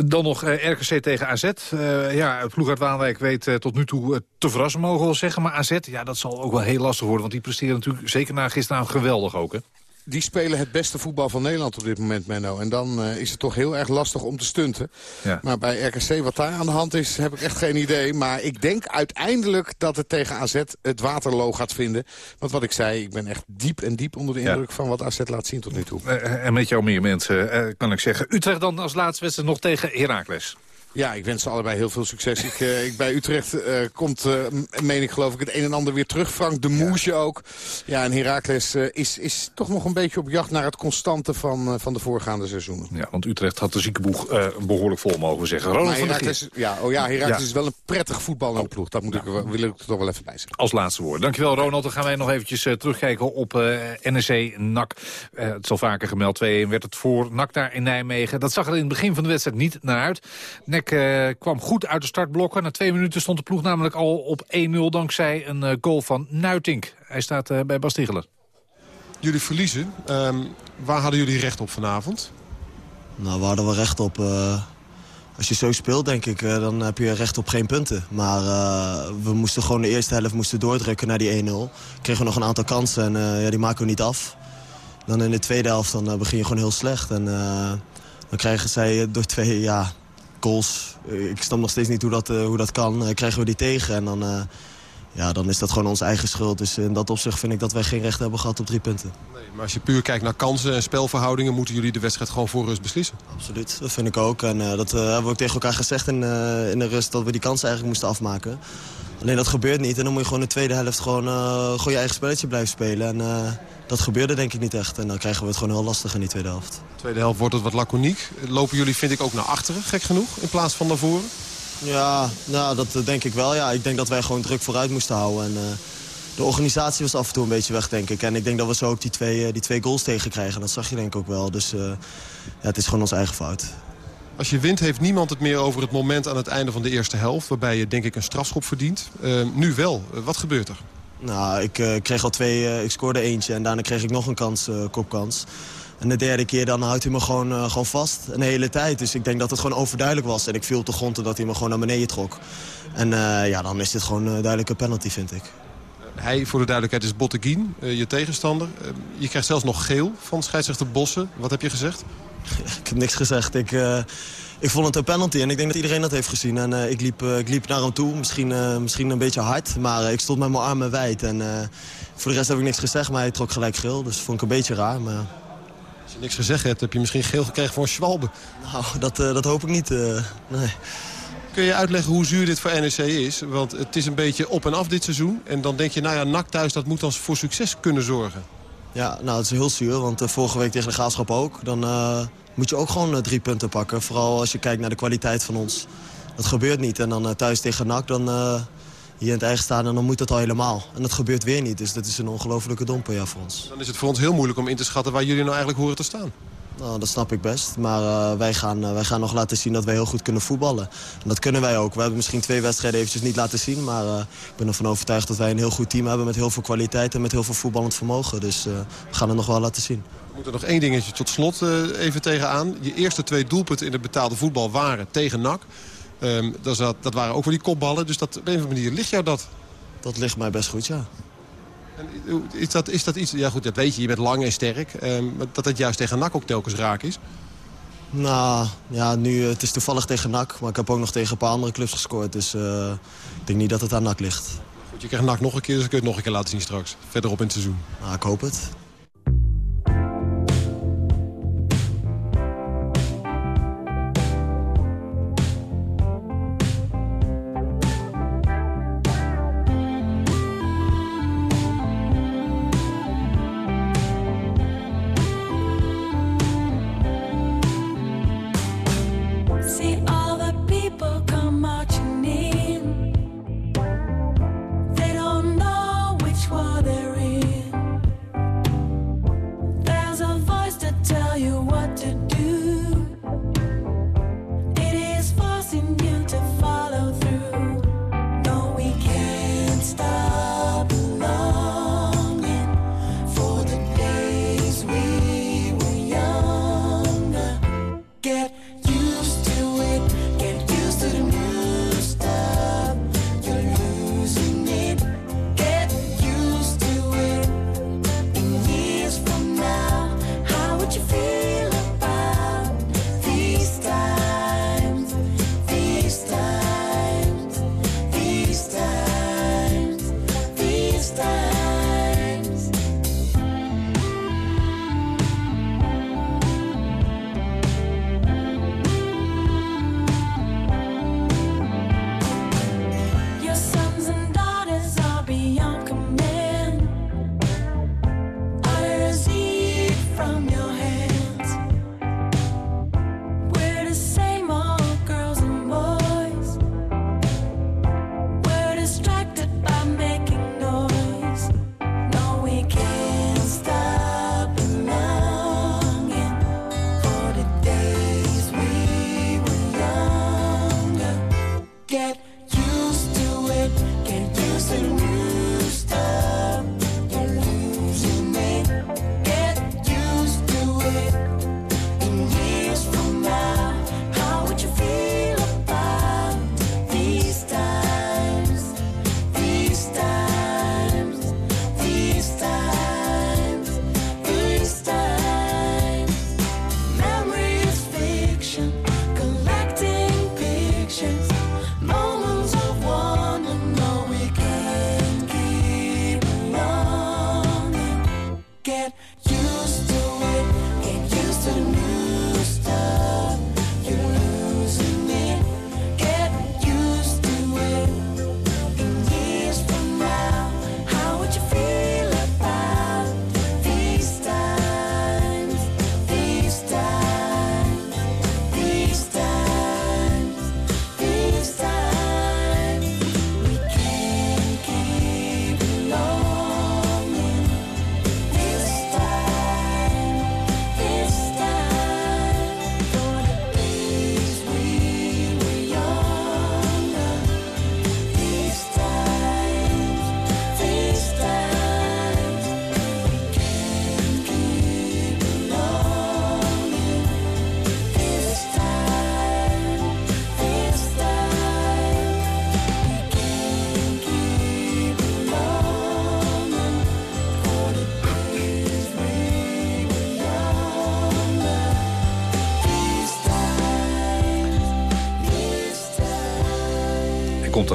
Dan nog uh, RKC tegen AZ. Uh, ja, het ploeg uit Waalwijk weet tot nu toe te verrassen, mogen we wel zeggen. Maar AZ, ja, dat zal ook wel heel lastig worden. Want die presteren natuurlijk zeker na gisteravond geweldig ook, hè? Die spelen het beste voetbal van Nederland op dit moment, Menno. En dan uh, is het toch heel erg lastig om te stunten. Ja. Maar bij RKC, wat daar aan de hand is, heb ik echt geen idee. Maar ik denk uiteindelijk dat het tegen AZ het waterloo gaat vinden. Want wat ik zei, ik ben echt diep en diep onder de indruk ja. van wat AZ laat zien tot nu toe. Uh, en met jou meer mensen, kan ik zeggen. Utrecht dan als laatste wedstrijd nog tegen Heracles. Ja, ik wens ze allebei heel veel succes. Ik, uh, ik bij Utrecht uh, komt, uh, meen ik geloof ik, het een en ander weer terug. Frank de Moesje ja. ook. Ja, en Heracles is, is toch nog een beetje op jacht naar het constante van, van de voorgaande seizoenen. Ja, want Utrecht had de ziekenboeg behoorlijk vol mogen zeggen. Ronald van der ja, oh ja, Heracles ja. is wel een prettig voetballende ploeg. Dat moet ik, wil ik er toch wel even bij zeggen. Als laatste woord. Dankjewel Ronald. Dan gaan wij nog eventjes terugkijken op NEC NAC. het zal vaker gemeld. 2-1 werd het voor NAC daar in Nijmegen. Dat zag er in het begin van de wedstrijd niet naar uit. NEC uh, kwam goed uit de startblokken. Na twee minuten stond de ploeg namelijk al op 1-0 dankzij een uh, goal van Nuitink. Hij staat uh, bij Bas Jullie verliezen. Um, waar hadden jullie recht op vanavond? Nou, waar hadden we recht op? als je zo speelt, denk ik, dan heb je recht op geen punten. Maar we moesten gewoon de eerste helft moesten doordrukken naar die 1-0. Kregen we nog een aantal kansen en ja, die maken we niet af. Dan in de tweede helft dan, begin je gewoon heel slecht. En dan krijgen zij door twee, ja, goals. Ik snap nog steeds niet hoe dat, uh, hoe dat kan. Uh, krijgen we die tegen en dan, ja, dan is dat gewoon onze eigen schuld. Dus in dat opzicht vind ik dat wij geen recht hebben gehad op drie punten. Nee, maar als je puur kijkt naar kansen en spelverhoudingen... moeten jullie de wedstrijd gewoon voor rust beslissen? Absoluut, dat vind ik ook. En dat hebben we ook tegen elkaar gezegd in, in de rust... dat we die kansen eigenlijk moesten afmaken. Alleen dat gebeurt niet. En dan moet je gewoon de tweede helft gewoon, gewoon je eigen spelletje blijven spelen. En dat gebeurde denk ik niet echt. En dan krijgen we het gewoon heel lastig in die tweede helft. Tweede helft wordt het wat laconiek. Lopen jullie, vind ik, ook naar achteren, gek genoeg, in plaats van naar voren? Ja, nou, dat denk ik wel. Ja. Ik denk dat wij gewoon druk vooruit moesten houden. En, uh, de organisatie was af en toe een beetje weg, denk ik. En ik denk dat we zo ook die twee, uh, die twee goals tegenkrijgen. Dat zag je denk ik ook wel. Dus uh, ja, het is gewoon onze eigen fout. Als je wint heeft niemand het meer over het moment aan het einde van de eerste helft... waarbij je denk ik een strafschop verdient. nu wel. wat gebeurt er? Nou, ik uh, kreeg al twee, uh, ik scoorde eentje en daarna kreeg ik nog een kans, uh, kopkans. En de derde keer dan houdt hij me gewoon, gewoon vast, een hele tijd. Dus ik denk dat het gewoon overduidelijk was. En ik viel op de grond dat hij me gewoon naar beneden trok. En ja, dan is dit gewoon een duidelijke penalty, vind ik. Hij, voor de duidelijkheid, is Botteguin, je tegenstander. je krijgt zelfs nog geel van scheidsrechter Bossen. Wat heb je gezegd? ik heb niks gezegd. Ik ik vond het een penalty en ik denk dat iedereen dat heeft gezien. En uh, ik, liep, uh, ik liep naar hem toe, misschien, uh, misschien een beetje hard. Maar ik stond met mijn armen wijd. En voor de rest heb ik niks gezegd, maar hij trok gelijk geel. Dus vond ik een beetje raar. Maar... Als je niks gezegd hebt, heb je misschien geel gekregen voor een Schwalbe. Nou, dat, dat hoop ik niet. nee. Kun je uitleggen hoe zuur dit voor NEC is? Want het is een beetje op en af dit seizoen. En dan denk je, nou ja, NAC thuis, dat moet dan voor succes kunnen zorgen. Ja, nou, het is heel zuur, want vorige week tegen de Graafschap ook. Dan moet je ook gewoon eh, drie punten pakken. Vooral als je kijkt naar de kwaliteit van ons. Dat gebeurt niet. En dan eh, thuis tegen NAC, dan hier in het eigen staan en dan moet dat al helemaal. En dat gebeurt weer niet. Dus dat is een ongelofelijke domper ja, voor ons. Dan is het voor ons heel moeilijk om in te schatten waar jullie nou eigenlijk horen te staan. Nou, dat snap ik best. Maar uh, wij, gaan, uh, wij gaan nog laten zien dat wij heel goed kunnen voetballen. En dat kunnen wij ook. We hebben misschien twee wedstrijden eventjes niet laten zien. Maar uh, ik ben ervan overtuigd dat wij een heel goed team hebben... met heel veel kwaliteit en met heel veel voetballend vermogen. Dus we gaan het nog wel laten zien. We moeten nog één dingetje tot slot even tegenaan. Je eerste twee doelpunten in het betaalde voetbal waren tegen NAC. Um, dat, dat, waren ook wel die kopballen. Dus dat, op een of andere manier ligt jou dat? Dat ligt mij best goed, ja. En is, dat, is dat iets... Ja goed, dat weet je. Je bent lang en sterk. Um, dat het juist tegen NAC ook telkens raak is? Nou, ja, nu, het is toevallig tegen NAC. Maar ik heb ook nog tegen een paar andere clubs gescoord. Dus uh, ik denk niet dat het aan NAC ligt. Goed, je krijgt NAC nog een keer, dus kun je het nog een keer laten zien straks. Verderop in het seizoen. Nou, ik hoop het.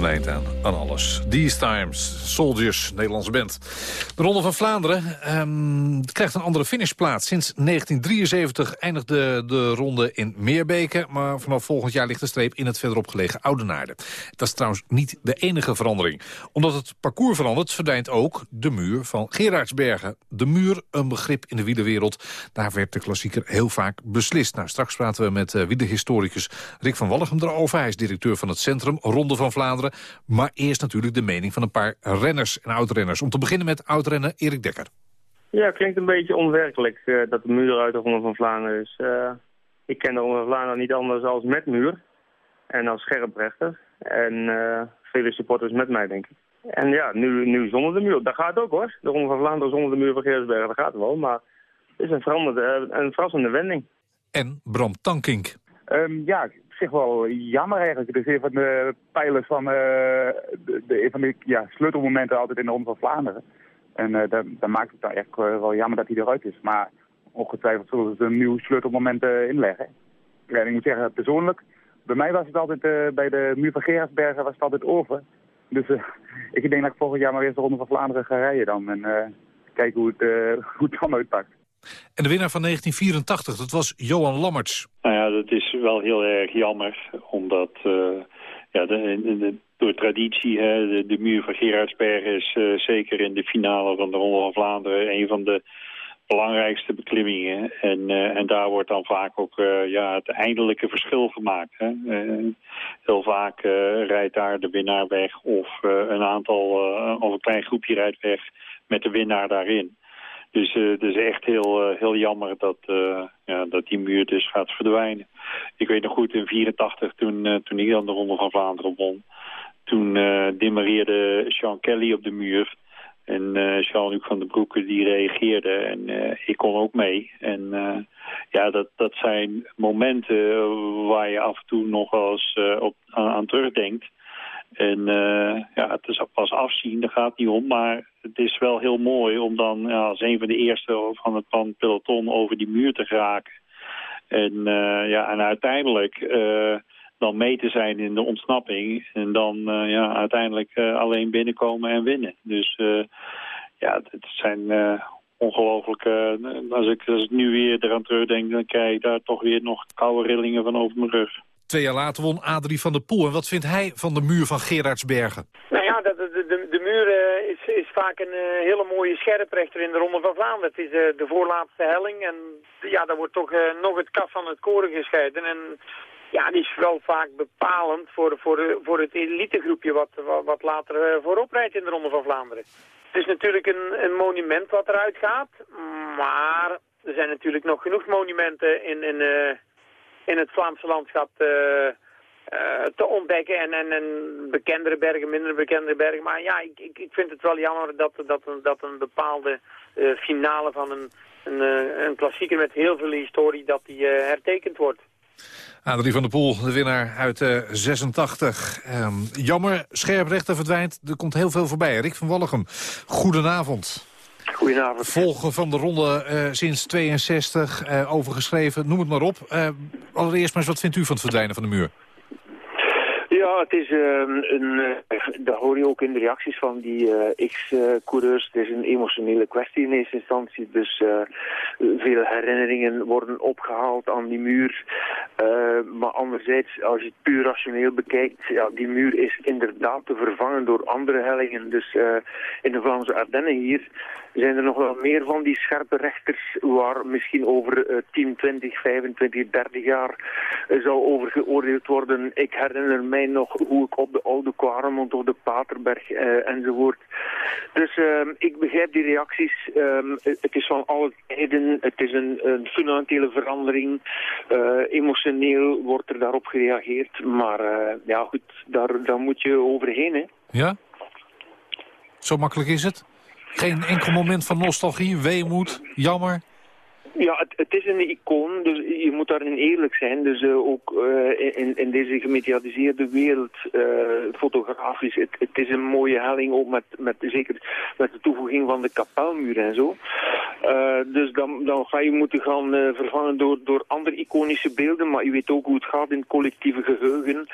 Een aan, aan alles. These Times, Soldiers, Nederlandse band. De Ronde van Vlaanderen ehm, krijgt een andere finishplaats. Sinds 1973 eindigde de ronde in Meerbeke... maar vanaf volgend jaar ligt de streep in het verderop gelegen Oudenaarde. Dat is trouwens niet de enige verandering. Omdat het parcours verandert, verdwijnt ook de muur van Gerardsbergen. De muur, een begrip in de wielerwereld. Daar werd de klassieker heel vaak beslist. Nou, straks praten we met uh, wielerhistoricus Rick van Walligem erover. Hij is directeur van het Centrum Ronde van Vlaanderen. Maar eerst natuurlijk de mening van een paar renners en oudrenners. Om te beginnen met oudrenner Erik Dekker. Ja, klinkt een beetje onwerkelijk uh, dat de muur uit de Ronde van Vlaanderen is. Uh, ik ken de Ronde van Vlaanderen niet anders als met muur en als scherprechter. En uh, vele supporters met mij, denk ik. En ja, nu, nu zonder de muur. Dat gaat ook hoor. De Ronde van Vlaanderen zonder de muur van Geersbergen, dat gaat wel. Maar het is een, veranderde, een verrassende wending. En Bram Tankink. Um, ja, zich wel jammer eigenlijk. Het is een van de pijlers van, uh, de, de, van de ja, sleutelmomenten altijd in de Ronde van Vlaanderen. En uh, dan, dan, maakt het dan echt wel jammer dat hij eruit is. Maar ongetwijfeld zullen ze een nieuw sleutelmoment uh, inleggen. Ik moet zeggen, persoonlijk, bij mij was het altijd, bij de muur van Gerardsbergen was het altijd over. Dus ik denk dat ik volgend jaar maar weer de Ronde van Vlaanderen ga rijden dan. En kijken hoe het, hoe het dan uitpakt. En de winnaar van 1984, dat was Johan Lammerts. Nou ja, dat is wel heel erg jammer, omdat uh, ja, de, de, de, door traditie, de, muur van Gerardsbergen is uh, zeker in de finale van de Ronde van Vlaanderen een van de belangrijkste beklimmingen. En, uh, en daar wordt dan vaak ook ja, het eindelijke verschil gemaakt. Hè. heel vaak rijdt daar de winnaar weg of een aantal, of een klein groepje rijdt weg met de winnaar daarin. Dus het is echt heel, heel jammer dat, ja, dat die muur dus gaat verdwijnen. Ik weet nog goed, in 84 toen, toen ik dan de Ronde van Vlaanderen won... toen demereerde Sean Kelly op de muur... En uh, Jean-Luc van den Broeke die reageerde en uh, ik kon ook mee. En ja, dat, dat zijn momenten waar je af en toe nog wel eens op, aan, terugdenkt. En ja, het is pas afzien, daar gaat het niet om. Maar het is wel heel mooi om dan ja, als een van de eerste van het van peloton over die muur te geraken. En, ja, en uiteindelijk dan mee te zijn in de ontsnapping. En dan ja, uiteindelijk alleen binnenkomen en winnen. Dus ja, het zijn ongelooflijk... als, ik, als ik nu weer eraan terugdenk, dan krijg ik daar toch weer nog koude rillingen van over mijn rug. Twee jaar later won Adrie van der Poel. En wat vindt hij van de muur van Gerardsbergen? Nou ja, de, de, de, de muur uh, is, is vaak een uh, hele mooie scherprechter in de Ronde van Vlaanderen. Het is uh, de voorlaatste helling en ja, daar wordt toch nog het kaf van het koren gescheiden. En ja, die is vooral vaak bepalend voor, voor, voor het elitegroepje wat, wat, later voorop rijdt in de Ronde van Vlaanderen. Het is natuurlijk een, een monument wat eruit gaat, maar er zijn natuurlijk nog genoeg monumenten in... in in het Vlaamse landschap te, uh, te ontdekken. En, en, en bekendere bergen, minder bekendere bergen. Maar ja, ik, ik, ik vind het wel jammer dat, dat, dat een bepaalde finale van een, een, een klassieker met heel veel historie, dat die hertekend wordt. Adrie van der Poel, de winnaar uit uh, 86. Um, jammer, scherprechter verdwijnt. Er komt heel veel voorbij. Rick van Wallegem, goedenavond. Goedenavond. Volgen van de ronde uh, sinds 62, uh, overgeschreven, noem het maar op. Allereerst maar eens, wat vindt u van het verdwijnen van de muur? Ja, het is een, een dat hoor je ook in de reacties van die X-coureurs. Het is een emotionele kwestie in eerste instantie. Dus veel herinneringen worden opgehaald aan die muur. maar anderzijds, als je het puur rationeel bekijkt, ja, die muur is inderdaad te vervangen door andere hellingen. Dus in de Vlaamse Ardennen hier zijn er nog wel meer van die scherpe rechters waar misschien over uh, 10, 20, 25, 30 jaar uh, zou over geoordeeld worden. Ik herinner mij nog hoe ik op de Oude Kwaremond of de Paterberg uh, enzovoort. Dus uh, ik begrijp die reacties. Um, het is van alle tijden, het is een, een fundamentele verandering. Uh, emotioneel wordt er daarop gereageerd. Maar ja goed, daar, daar moet je overheen. Hè. Ja? Zo makkelijk is het? Geen enkel moment van nostalgie, weemoed, jammer? Ja, het, het, is een icoon, dus je moet daarin eerlijk zijn. Dus uh, ook uh, in, in, deze gemediatiseerde wereld, uh, fotografisch, het, het, is een mooie helling, ook met, met, zeker met de toevoeging van de kapelmuur en zo. dus dan, dan ga je moeten gaan vervangen door, door andere iconische beelden, maar je weet ook hoe het gaat in het collectieve geheugen.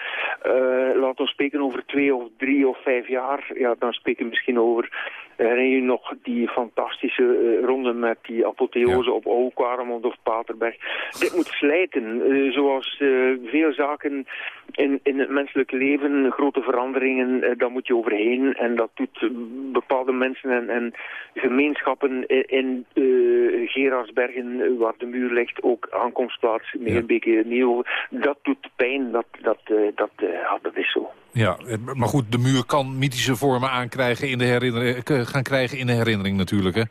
laat ons spreken over twee of drie of vijf jaar, ja, dan spreken we misschien over Herinner je nog die fantastische uh, ronde met die apotheose ja. op Oukwaremond of Paterberg? Dit moet slijten, uh, zoals uh, veel zaken in, in het menselijke leven, grote veranderingen, daar moet je overheen. En dat doet bepaalde mensen en, en gemeenschappen in, in Gerardsbergen, waar de muur ligt, ook aankomstplaats, Meerbeke, ja. Nieuw. Dat doet pijn, dat, dat, dat, dat is zo. Ja, maar goed, de muur kan mythische vormen aankrijgen in de herinnering, gaan krijgen in de herinnering natuurlijk, hè?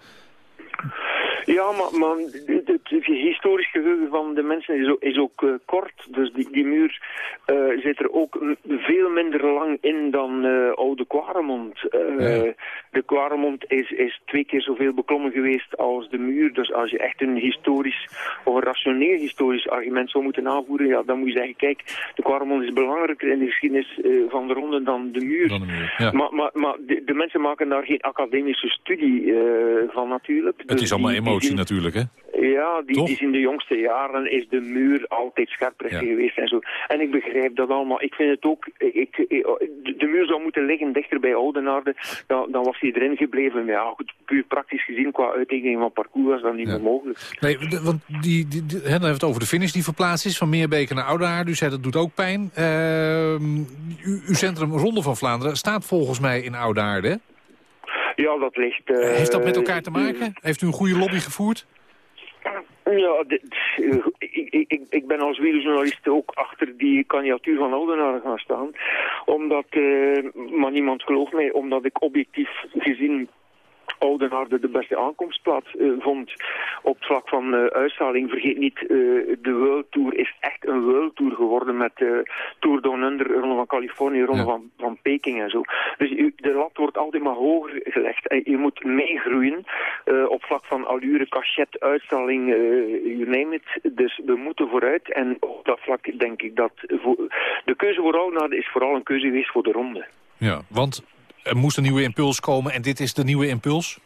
Ja, maar, maar het, het, historisch geheugen van de mensen is ook, is ook uh, kort. Dus die, die muur uh, zit er ook veel minder lang in dan uh, oude Quaremont. Ja. De Quaremont is, is twee keer zoveel beklommen geweest als de muur. Dus als je echt een historisch of een rationeel historisch argument zou moeten aanvoeren, ja, dan moet je zeggen, kijk, de Quaremont is belangrijker in de geschiedenis van de ronde dan de muur. Dan de muur ja. Maar, maar, maar de, de, mensen maken daar geen academische studie van natuurlijk. Het dus is allemaal emotie die, natuurlijk, hè? Ja, die, die is in de jongste jaren is de muur altijd scherper ja. geweest en zo. En ik begrijp dat allemaal. Ik vind het ook, ik, de muur zou moeten liggen dichter bij Oudenaarde, dan, dan was hij erin gebleven. Maar ja, goed, puur praktisch gezien, qua uittekening van parcours was dat niet ja. meer mogelijk. Nee, want die, die, die, dan hebben we het over de finish die verplaatst is, van Meerbeke naar Oudenaarde. U zei dat doet ook pijn. Uh, uw centrum Ronde van Vlaanderen staat volgens mij in Oudenaarde, Ja, dat ligt... Uh, Heeft dat met elkaar te maken? Heeft u een goede lobby gevoerd? Ja, dit, ik, ik, ik ben als wielerjournalist ook achter die kandidatuur van Oudenaarde gaan staan. Omdat, uh, maar niemand gelooft mij, omdat ik objectief gezien Oudenaarde de beste aankomstplaats uh, vond op het vlak van uh, uitstraling. Vergeet niet, uh, de World Tour is echt een World Tour geworden met Tour Down Under, Ronde van Californië, Ronde ja. van, van Peking en zo. Dus u, de lat wordt altijd maar hoger gelegd en je moet meegroeien op vlak van allure, cachet, uitstraling, you name it. Dus we moeten vooruit en op dat vlak denk ik dat voor, de keuze voor Oudenaarde is vooral een keuze geweest voor de ronde. Ja, want er moest een nieuwe impuls komen en dit is de nieuwe impuls?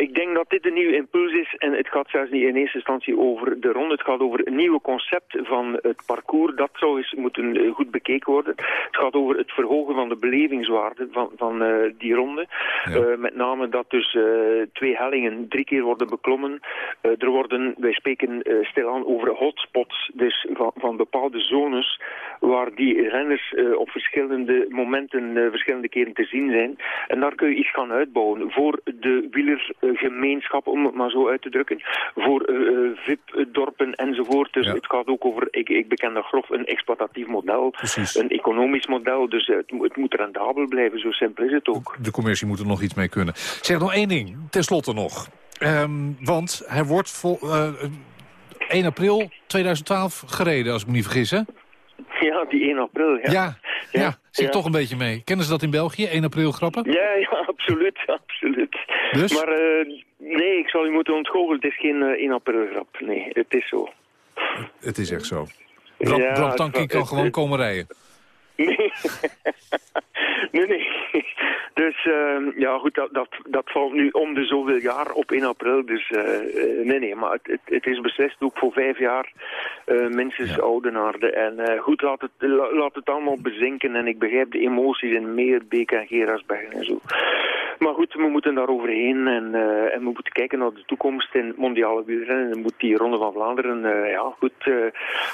Ik denk dat dit een nieuwe impuls is en het gaat zelfs niet in eerste instantie over de ronde. Het gaat over een nieuwe concept van het parcours. Dat zou eens moeten goed bekeken worden. Het gaat over het verhogen van de belevingswaarde van, van uh, die ronde. Ja. Uh, met name dat dus uh, twee hellingen drie keer worden beklommen. er worden, wij spreken stilaan over hotspots, dus van, van bepaalde zones waar die renners op verschillende momenten verschillende keren te zien zijn. En daar kun je iets gaan uitbouwen voor de wieler gemeenschap, om het maar zo uit te drukken, voor uh, VIP-dorpen enzovoort. Dus ja. het gaat ook over, ik, ik beken dat grof, een exploitatief model, Precies. een economisch model. Dus het, het, moet rendabel blijven, zo simpel is het ook. De commercie moet er nog iets mee kunnen. Zeg nog één ding, tenslotte nog. Um, want hij wordt vol, uh, 1 april 2012 gereden, als ik me niet vergis, hè? Ja, die 1 april, ja. Ja, ja, ja zit ja. toch een beetje mee. Kennen ze dat in België, 1 april grappen? Ja, ja, absoluut, absoluut. Dus? Maar uh, nee, ik zal u moeten ontgoochelen, het is geen uh, 1 april grap. Nee, het is zo. Het is echt zo. Bram, ja, Bram Tanking kan gewoon het, komen rijden. Nee, nee, nee. Dus uh, ja, goed, dat, dat, dat valt nu om de zoveel jaar op 1 april. Dus uh, nee, nee, maar het, het, het, is beslist ook voor vijf jaar uh, minstens ja. Oudenaarde. En goed, laat het, laat het allemaal bezinken. En ik begrijp de emoties in Meerbeek en Gerasbergen en zo. Maar goed, we moeten daar overheen en, en we moeten kijken naar de toekomst in het mondiale wielrennen. En moet die Ronde van Vlaanderen, ja, goed,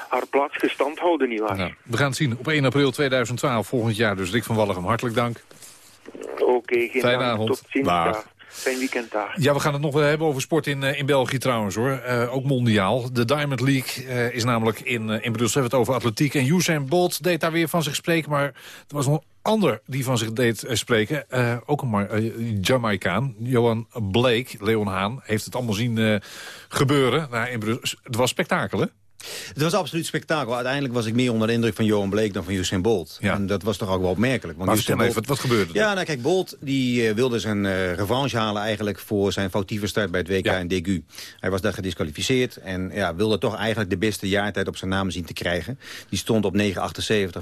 haar plaats gestand houden, nietwaar? Ja, we gaan het zien op 1 april 2012, volgend jaar. Dus Rick van Walligem, hartelijk dank. Oké, okay, geen Fijne avond. Tot ziens. Dag. Fijn weekend daar. Ja, we gaan het nog wel hebben over sport in, uh, in België trouwens hoor. Uh, ook mondiaal. De Diamond League uh, is namelijk in, in Brussel. We hebben het over atletiek. En Usain Bolt deed daar weer van zich spreken. Maar er was nog een ander die van zich deed spreken. ook een Jamaicaan. Johan Blake, Leon Haan, heeft het allemaal zien gebeuren. Nou, in Brussel. Het was spektakel hè? Het was absoluut spektakel. Uiteindelijk was ik meer onder de indruk van Johan Bleek dan van Usain Bolt. Ja. En dat was toch ook wel opmerkelijk. Want maar Usain Bolt... even, wat, gebeurde er? Ja, nou kijk, Bolt die, uh, wilde zijn uh, revanche halen eigenlijk voor zijn foutieve start bij het WK ja. in Degu. Hij was daar gedisqualificeerd en ja, wilde toch eigenlijk de beste jaartijd op zijn naam zien te krijgen. Die stond op 9,78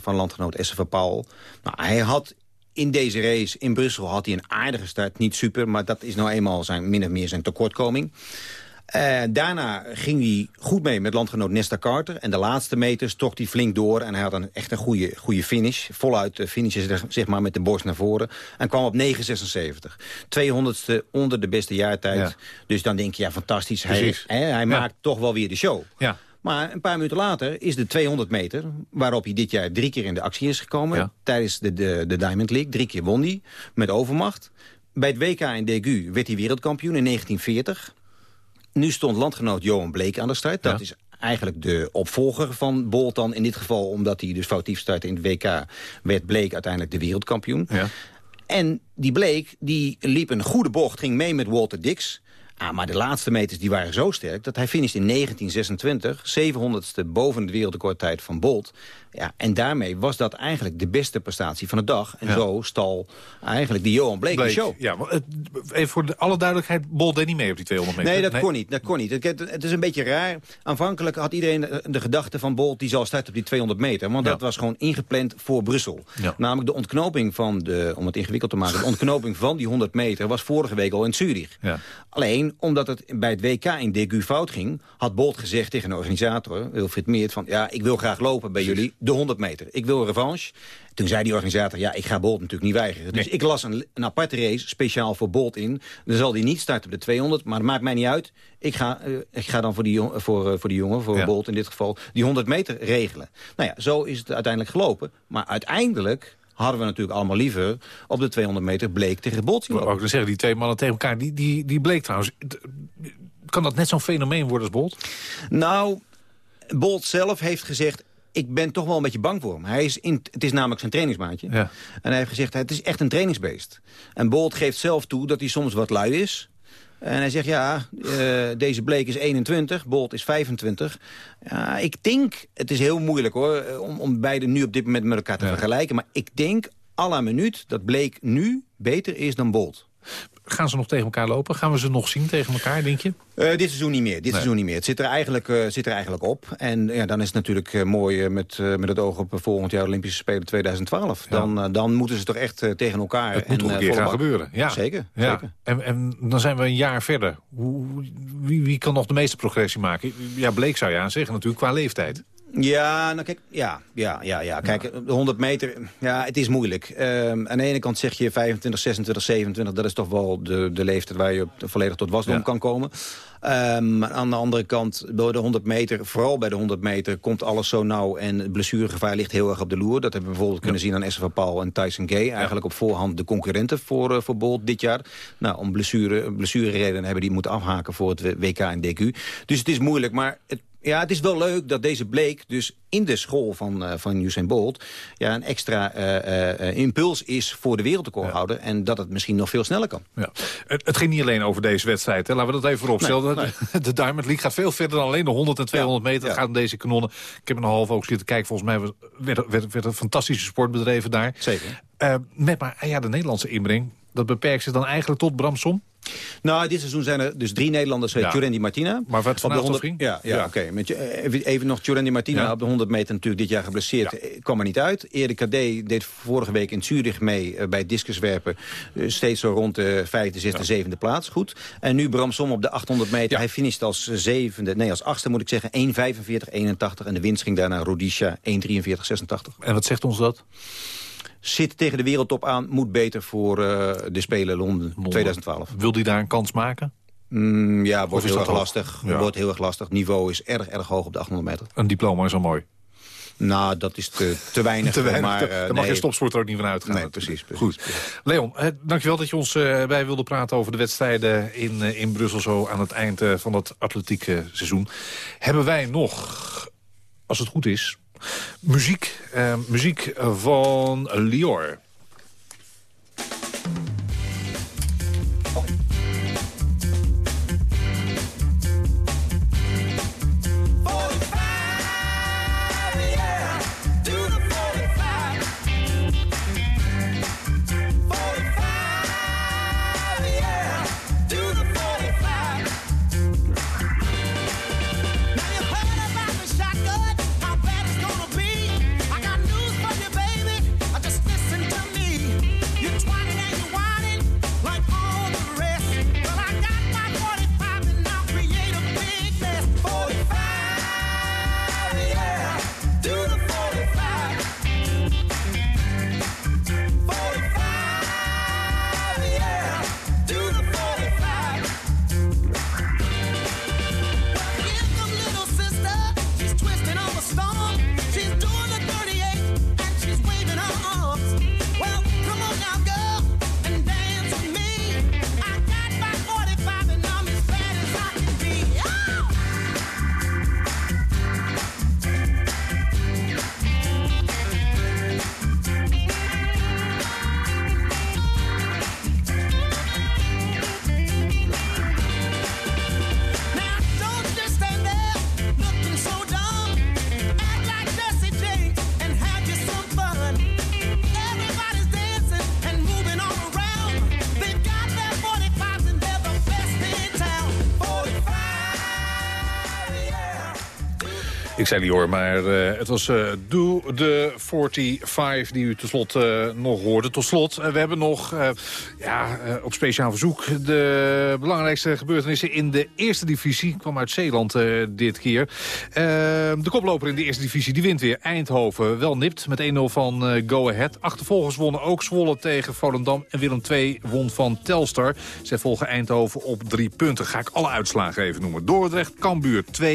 van landgenoot Esther Paul. Nou, hij had in deze race in Brussel had hij een aardige start. Niet super, maar dat is nou eenmaal zijn, min of meer zijn tekortkoming. Uh, daarna ging hij goed mee met landgenoot Nesta Carter. En de laatste meters trok hij flink door. En hij had een, echt een goede, goede finish. Voluit uh, finishes zeg maar, met de borst naar voren. En kwam op 9,76. 200ste onder de beste jaartijd. Ja. Dus dan denk je, ja, fantastisch. Hij, hè, hij ja. maakt toch wel weer de show. Ja. Maar een paar minuten later is de 200 meter... waarop hij dit jaar drie keer in de actie is gekomen... Ja. tijdens de, de, de Diamond League. Drie keer won hij, met overmacht. Bij het WK in Degu werd hij wereldkampioen in 1940. Nu stond landgenoot Johan Bleek aan de start. Dat is eigenlijk de opvolger van Bolt dan in dit geval... omdat hij dus foutief startte in het WK... werd Bleek uiteindelijk de wereldkampioen. Ja. En die Bleek die liep een goede bocht, ging mee met Walter Dix... Ah, maar de laatste meters die waren zo sterk dat hij finished in 1926, 700ste boven de wereldrecordtijd van Bolt. Ja, en daarmee was dat eigenlijk de beste prestatie van de dag. En ja. zo stal eigenlijk die Johan Bleek, Bleek de show. Ja, maar even voor de, alle duidelijkheid, Bolt deed niet mee op die 200 meter. Nee, dat nee. kon niet. Dat kon niet. Het, het, is een beetje raar. Aanvankelijk had iedereen de, de gedachte van Bolt... die zal starten op die 200 meter. Want ja. dat was gewoon ingepland voor Brussel. Ja. Namelijk de ontknoping van de... om het ingewikkeld te maken... de ontknoping van die 100 meter was vorige week al in Zurich. Ja. Alleen, omdat het bij het WK in Degu fout ging... had Bolt gezegd tegen de organisator, Wilfried Meert... van ja, ik wil graag lopen bij jullie de 100 meter. Ik wil revanche. Toen zei die organisator, ja, ik ga Bolt natuurlijk niet weigeren. Dus nee. ik las een, een, aparte race, speciaal voor Bolt in. Dan zal die niet starten op de 200, maar dat maakt mij niet uit. Ik ga, uh, ik ga dan voor die, voor, uh, voor die jongen, voor ja. Bolt in dit geval, die 100 meter regelen. Nou ja, zo is het uiteindelijk gelopen. Maar uiteindelijk hadden we natuurlijk allemaal liever op de 200 meter bleek tegen Bolt. Ik ook dan zeggen, die twee mannen tegen elkaar, die, die, die bleek trouwens... Kan dat net zo'n fenomeen worden als Bolt? Nou, Bolt zelf heeft gezegd ik ben toch wel een beetje bang voor hem. Hij is in, het is namelijk zijn trainingsmaatje. Ja. En hij heeft gezegd, het is echt een trainingsbeest. En Bolt geeft zelf toe dat hij soms wat lui is. En hij zegt, ja, uh, deze Bleek is 21, Bolt is 25. Ja, ik denk, het is heel moeilijk hoor, om, om beide nu op dit moment met elkaar te ja. vergelijken. Maar ik denk, à la minuut, dat Bleek nu beter is dan Bolt. Gaan ze nog tegen elkaar lopen? Gaan we ze nog zien tegen elkaar, denk je? Uh, dit seizoen niet meer. Dit nee. seizoen niet meer. Het zit er eigenlijk, uh, zit er eigenlijk op. En ja, dan is het natuurlijk uh, mooi met, met het oog op volgend jaar Olympische Spelen 2012. Ja. Dan, dan moeten ze toch echt tegen elkaar. Het moet en, een keer gaan gebeuren. Ja. Zeker. Ja. zeker. En, en dan zijn we een jaar verder. Hoe, wie, wie kan nog de meeste progressie maken? Ja, Bleek zou je aan zeggen natuurlijk qua leeftijd. Ja, nou kijk, ja, ja, ja, ja. Kijk, de 100 meter, ja, het is moeilijk. Um, aan de ene kant zeg je 25, 26, 27, dat is toch wel de, de leeftijd waar je volledig tot wasdom ja. kan komen. Um, aan de andere kant, door de 100 meter, vooral bij de 100 meter, komt alles zo nauw en het blessuregevaar ligt heel erg op de loer. Dat hebben we bijvoorbeeld kunnen zien aan Esther Paul en Tyson Gay. Eigenlijk op voorhand de concurrenten voor, uh, voor Bolt dit jaar. Nou, om blessure, blessureredenen hebben die moeten afhaken voor het WK en DQ. Dus het is moeilijk, maar het ja, het is wel leuk dat deze Bleek dus in de school van, uh, van Usain Bolt... Ja, een extra uh, uh, impuls is voor de wereldrecordhouder... Ja. en dat het misschien nog veel sneller kan. Ja. Het, het ging niet alleen over deze wedstrijd. Hè. Laten we dat even vooropstellen. Nee, nee. De Diamond League gaat veel verder dan alleen de 100 en 200 ja. meter. Het gaat om deze kanonnen. Ik heb een half ook zitten kijken. Volgens mij werd, werd, werd een fantastische sport bedreven daar. Zeker. met maar ja, de Nederlandse inbreng... dat beperkt zich dan eigenlijk tot Bramsom? Nou, dit seizoen zijn er dus drie Nederlanders. Ja. Tjurendi Martina. Maar wat op de 100 ging? Ja, ja, ja. oké. Okay. Even nog Tjurendi Martina ja. op de 100 meter natuurlijk dit jaar geblesseerd. Ja. kwam er niet uit. Erik Kadé deed vorige week in Zurich mee uh, bij het discuswerpen. Uh, steeds zo rond de vijfde, zesde, zevende plaats. Goed. En nu Bram Som op de 800 meter. Hij finisht als zevende, nee als achtste moet ik zeggen. 1,45, 81. En de winst ging daarna Rodisha 1,43, 86. En wat zegt ons dat? Zit tegen de wereldtop aan, moet beter voor uh, de Spelen Londen, Londen 2012. Wil hij daar een kans maken? Mm, ja, wordt heel erg lastig. Ja. Wordt heel erg lastig. Het niveau is erg, erg hoog op de 800 meter. Een diploma is al mooi. Nou, dat is te, te weinig. te weinig maar, te, daar mag je stopsport er ook niet van uitgaan. Nee, precies. precies Goed. Leon, eh, dankjewel dat je ons uh, bij wilde praten over de wedstrijden in, uh, in Brussel... zo aan het eind uh, van het atletieke seizoen. Hebben wij nog, als het goed is, muziek, uh, muziek van Lior. Ik maar uh, het was uh, Do the 45 die u tenslotte uh, nog hoorde. Tot slot, we hebben nog ja, op speciaal verzoek de belangrijkste gebeurtenissen in de eerste divisie. kwam uit Zeeland dit keer. de koploper in de eerste divisie die wint weer. Eindhoven wel nipt met 1-0 van Go Ahead. Achtervolgers wonnen ook Zwolle tegen Volendam. En Willem II won van Telstar. Zij volgen Eindhoven op drie punten. Ga ik alle uitslagen even noemen. Dordrecht, Cambuur 2-1.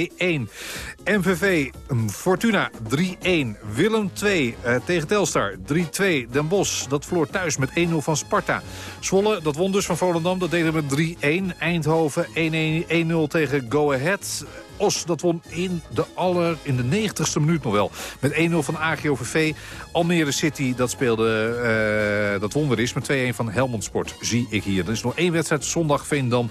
MVV Fortuna 3-1. Willem 2 uh, eh, tegen Telstar 3-2. Den Bosch, dat verloor thuis met 1-0 van Sparta. Zwolle, dat won dus van Volendam, dat deden we 3-1. Eindhoven 1-0 tegen Go Ahead. Os, dat won in de, aller, in de 90ste minuut nog wel. Met 1-0 van AGOVV. Almere City, dat speelde, uh, dat won weer eens met 2-1 van Helmond Sport. Zie ik hier. Er is nog één wedstrijd, zondag Veendam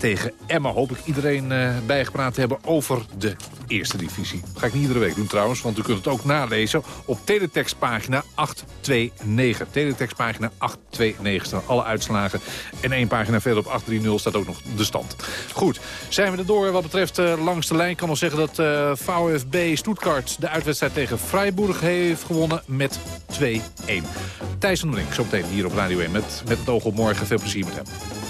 tegen Emma. Hoop ik iedereen uh, bijgepraat te hebben over de eerste divisie. Dat ga ik niet iedere week doen trouwens, want u kunt het ook nalezen op teletextpagina 829. Teletextpagina 829 staan alle uitslagen. En één pagina verder op 830 staat ook nog de stand. Goed, zijn we er door wat betreft uh, langs de lijn. Ik kan nog zeggen dat uh, VfB Stuttgart de uitwedstrijd tegen Freiburg heeft gewonnen met 2-1. Thijs van der Link, zo meteen hier op Radio 1 met, met het oog op morgen. Veel plezier met hem.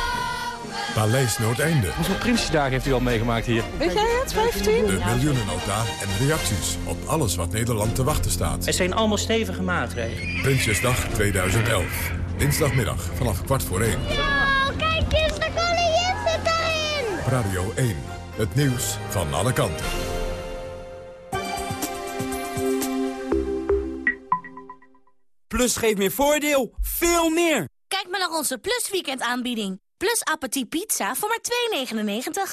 Paleis Noordeinde. Hoeveel Prinsjesdagen heeft u al meegemaakt hier? Weet jij het, 15? De miljoenennota en reacties op alles wat Nederland te wachten staat. Het zijn allemaal stevige maatregelen. Prinsjesdag 2011. Dinsdagmiddag vanaf kwart voor één. Wow, kijk eens, de koningin zit daarin! Radio 1. Het nieuws van alle kanten. Plus geeft meer voordeel. Veel meer. Kijk maar naar onze Plus Weekend aanbieding. Plus Appetit Pizza voor maar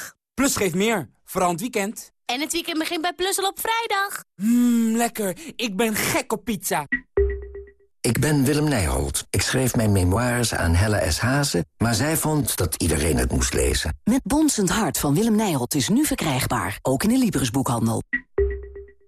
2,99. Plus geeft meer. Vooral het weekend. En het weekend begint bij Plus al op vrijdag. Mmm, lekker. Ik ben gek op pizza. Ik ben Willem Nijholt. Ik schreef mijn memoires aan Helle S. Hazen, maar zij vond dat iedereen het moest lezen. Met Bonsend Hart van Willem Nijholt is nu verkrijgbaar, ook in de Libris-boekhandel.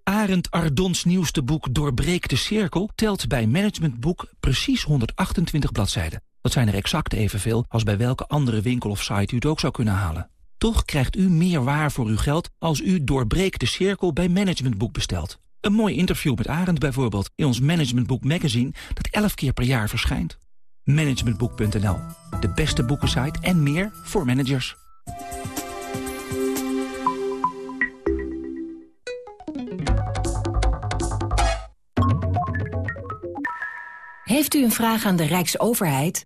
Arend Ardons nieuwste boek Doorbreek de Cirkel telt bij Managementboek precies 128 bladzijden. Dat zijn er exact evenveel als bij welke andere winkel of site u het ook zou kunnen halen. Toch krijgt u meer waar voor uw geld als u Doorbreek de Cirkel bij Managementboek bestelt. Een mooi interview met Arend bijvoorbeeld in ons Managementboek magazine dat 11 keer per jaar verschijnt. Managementboek.nl, de beste boekensite en meer voor managers. Heeft u een vraag aan de Rijksoverheid?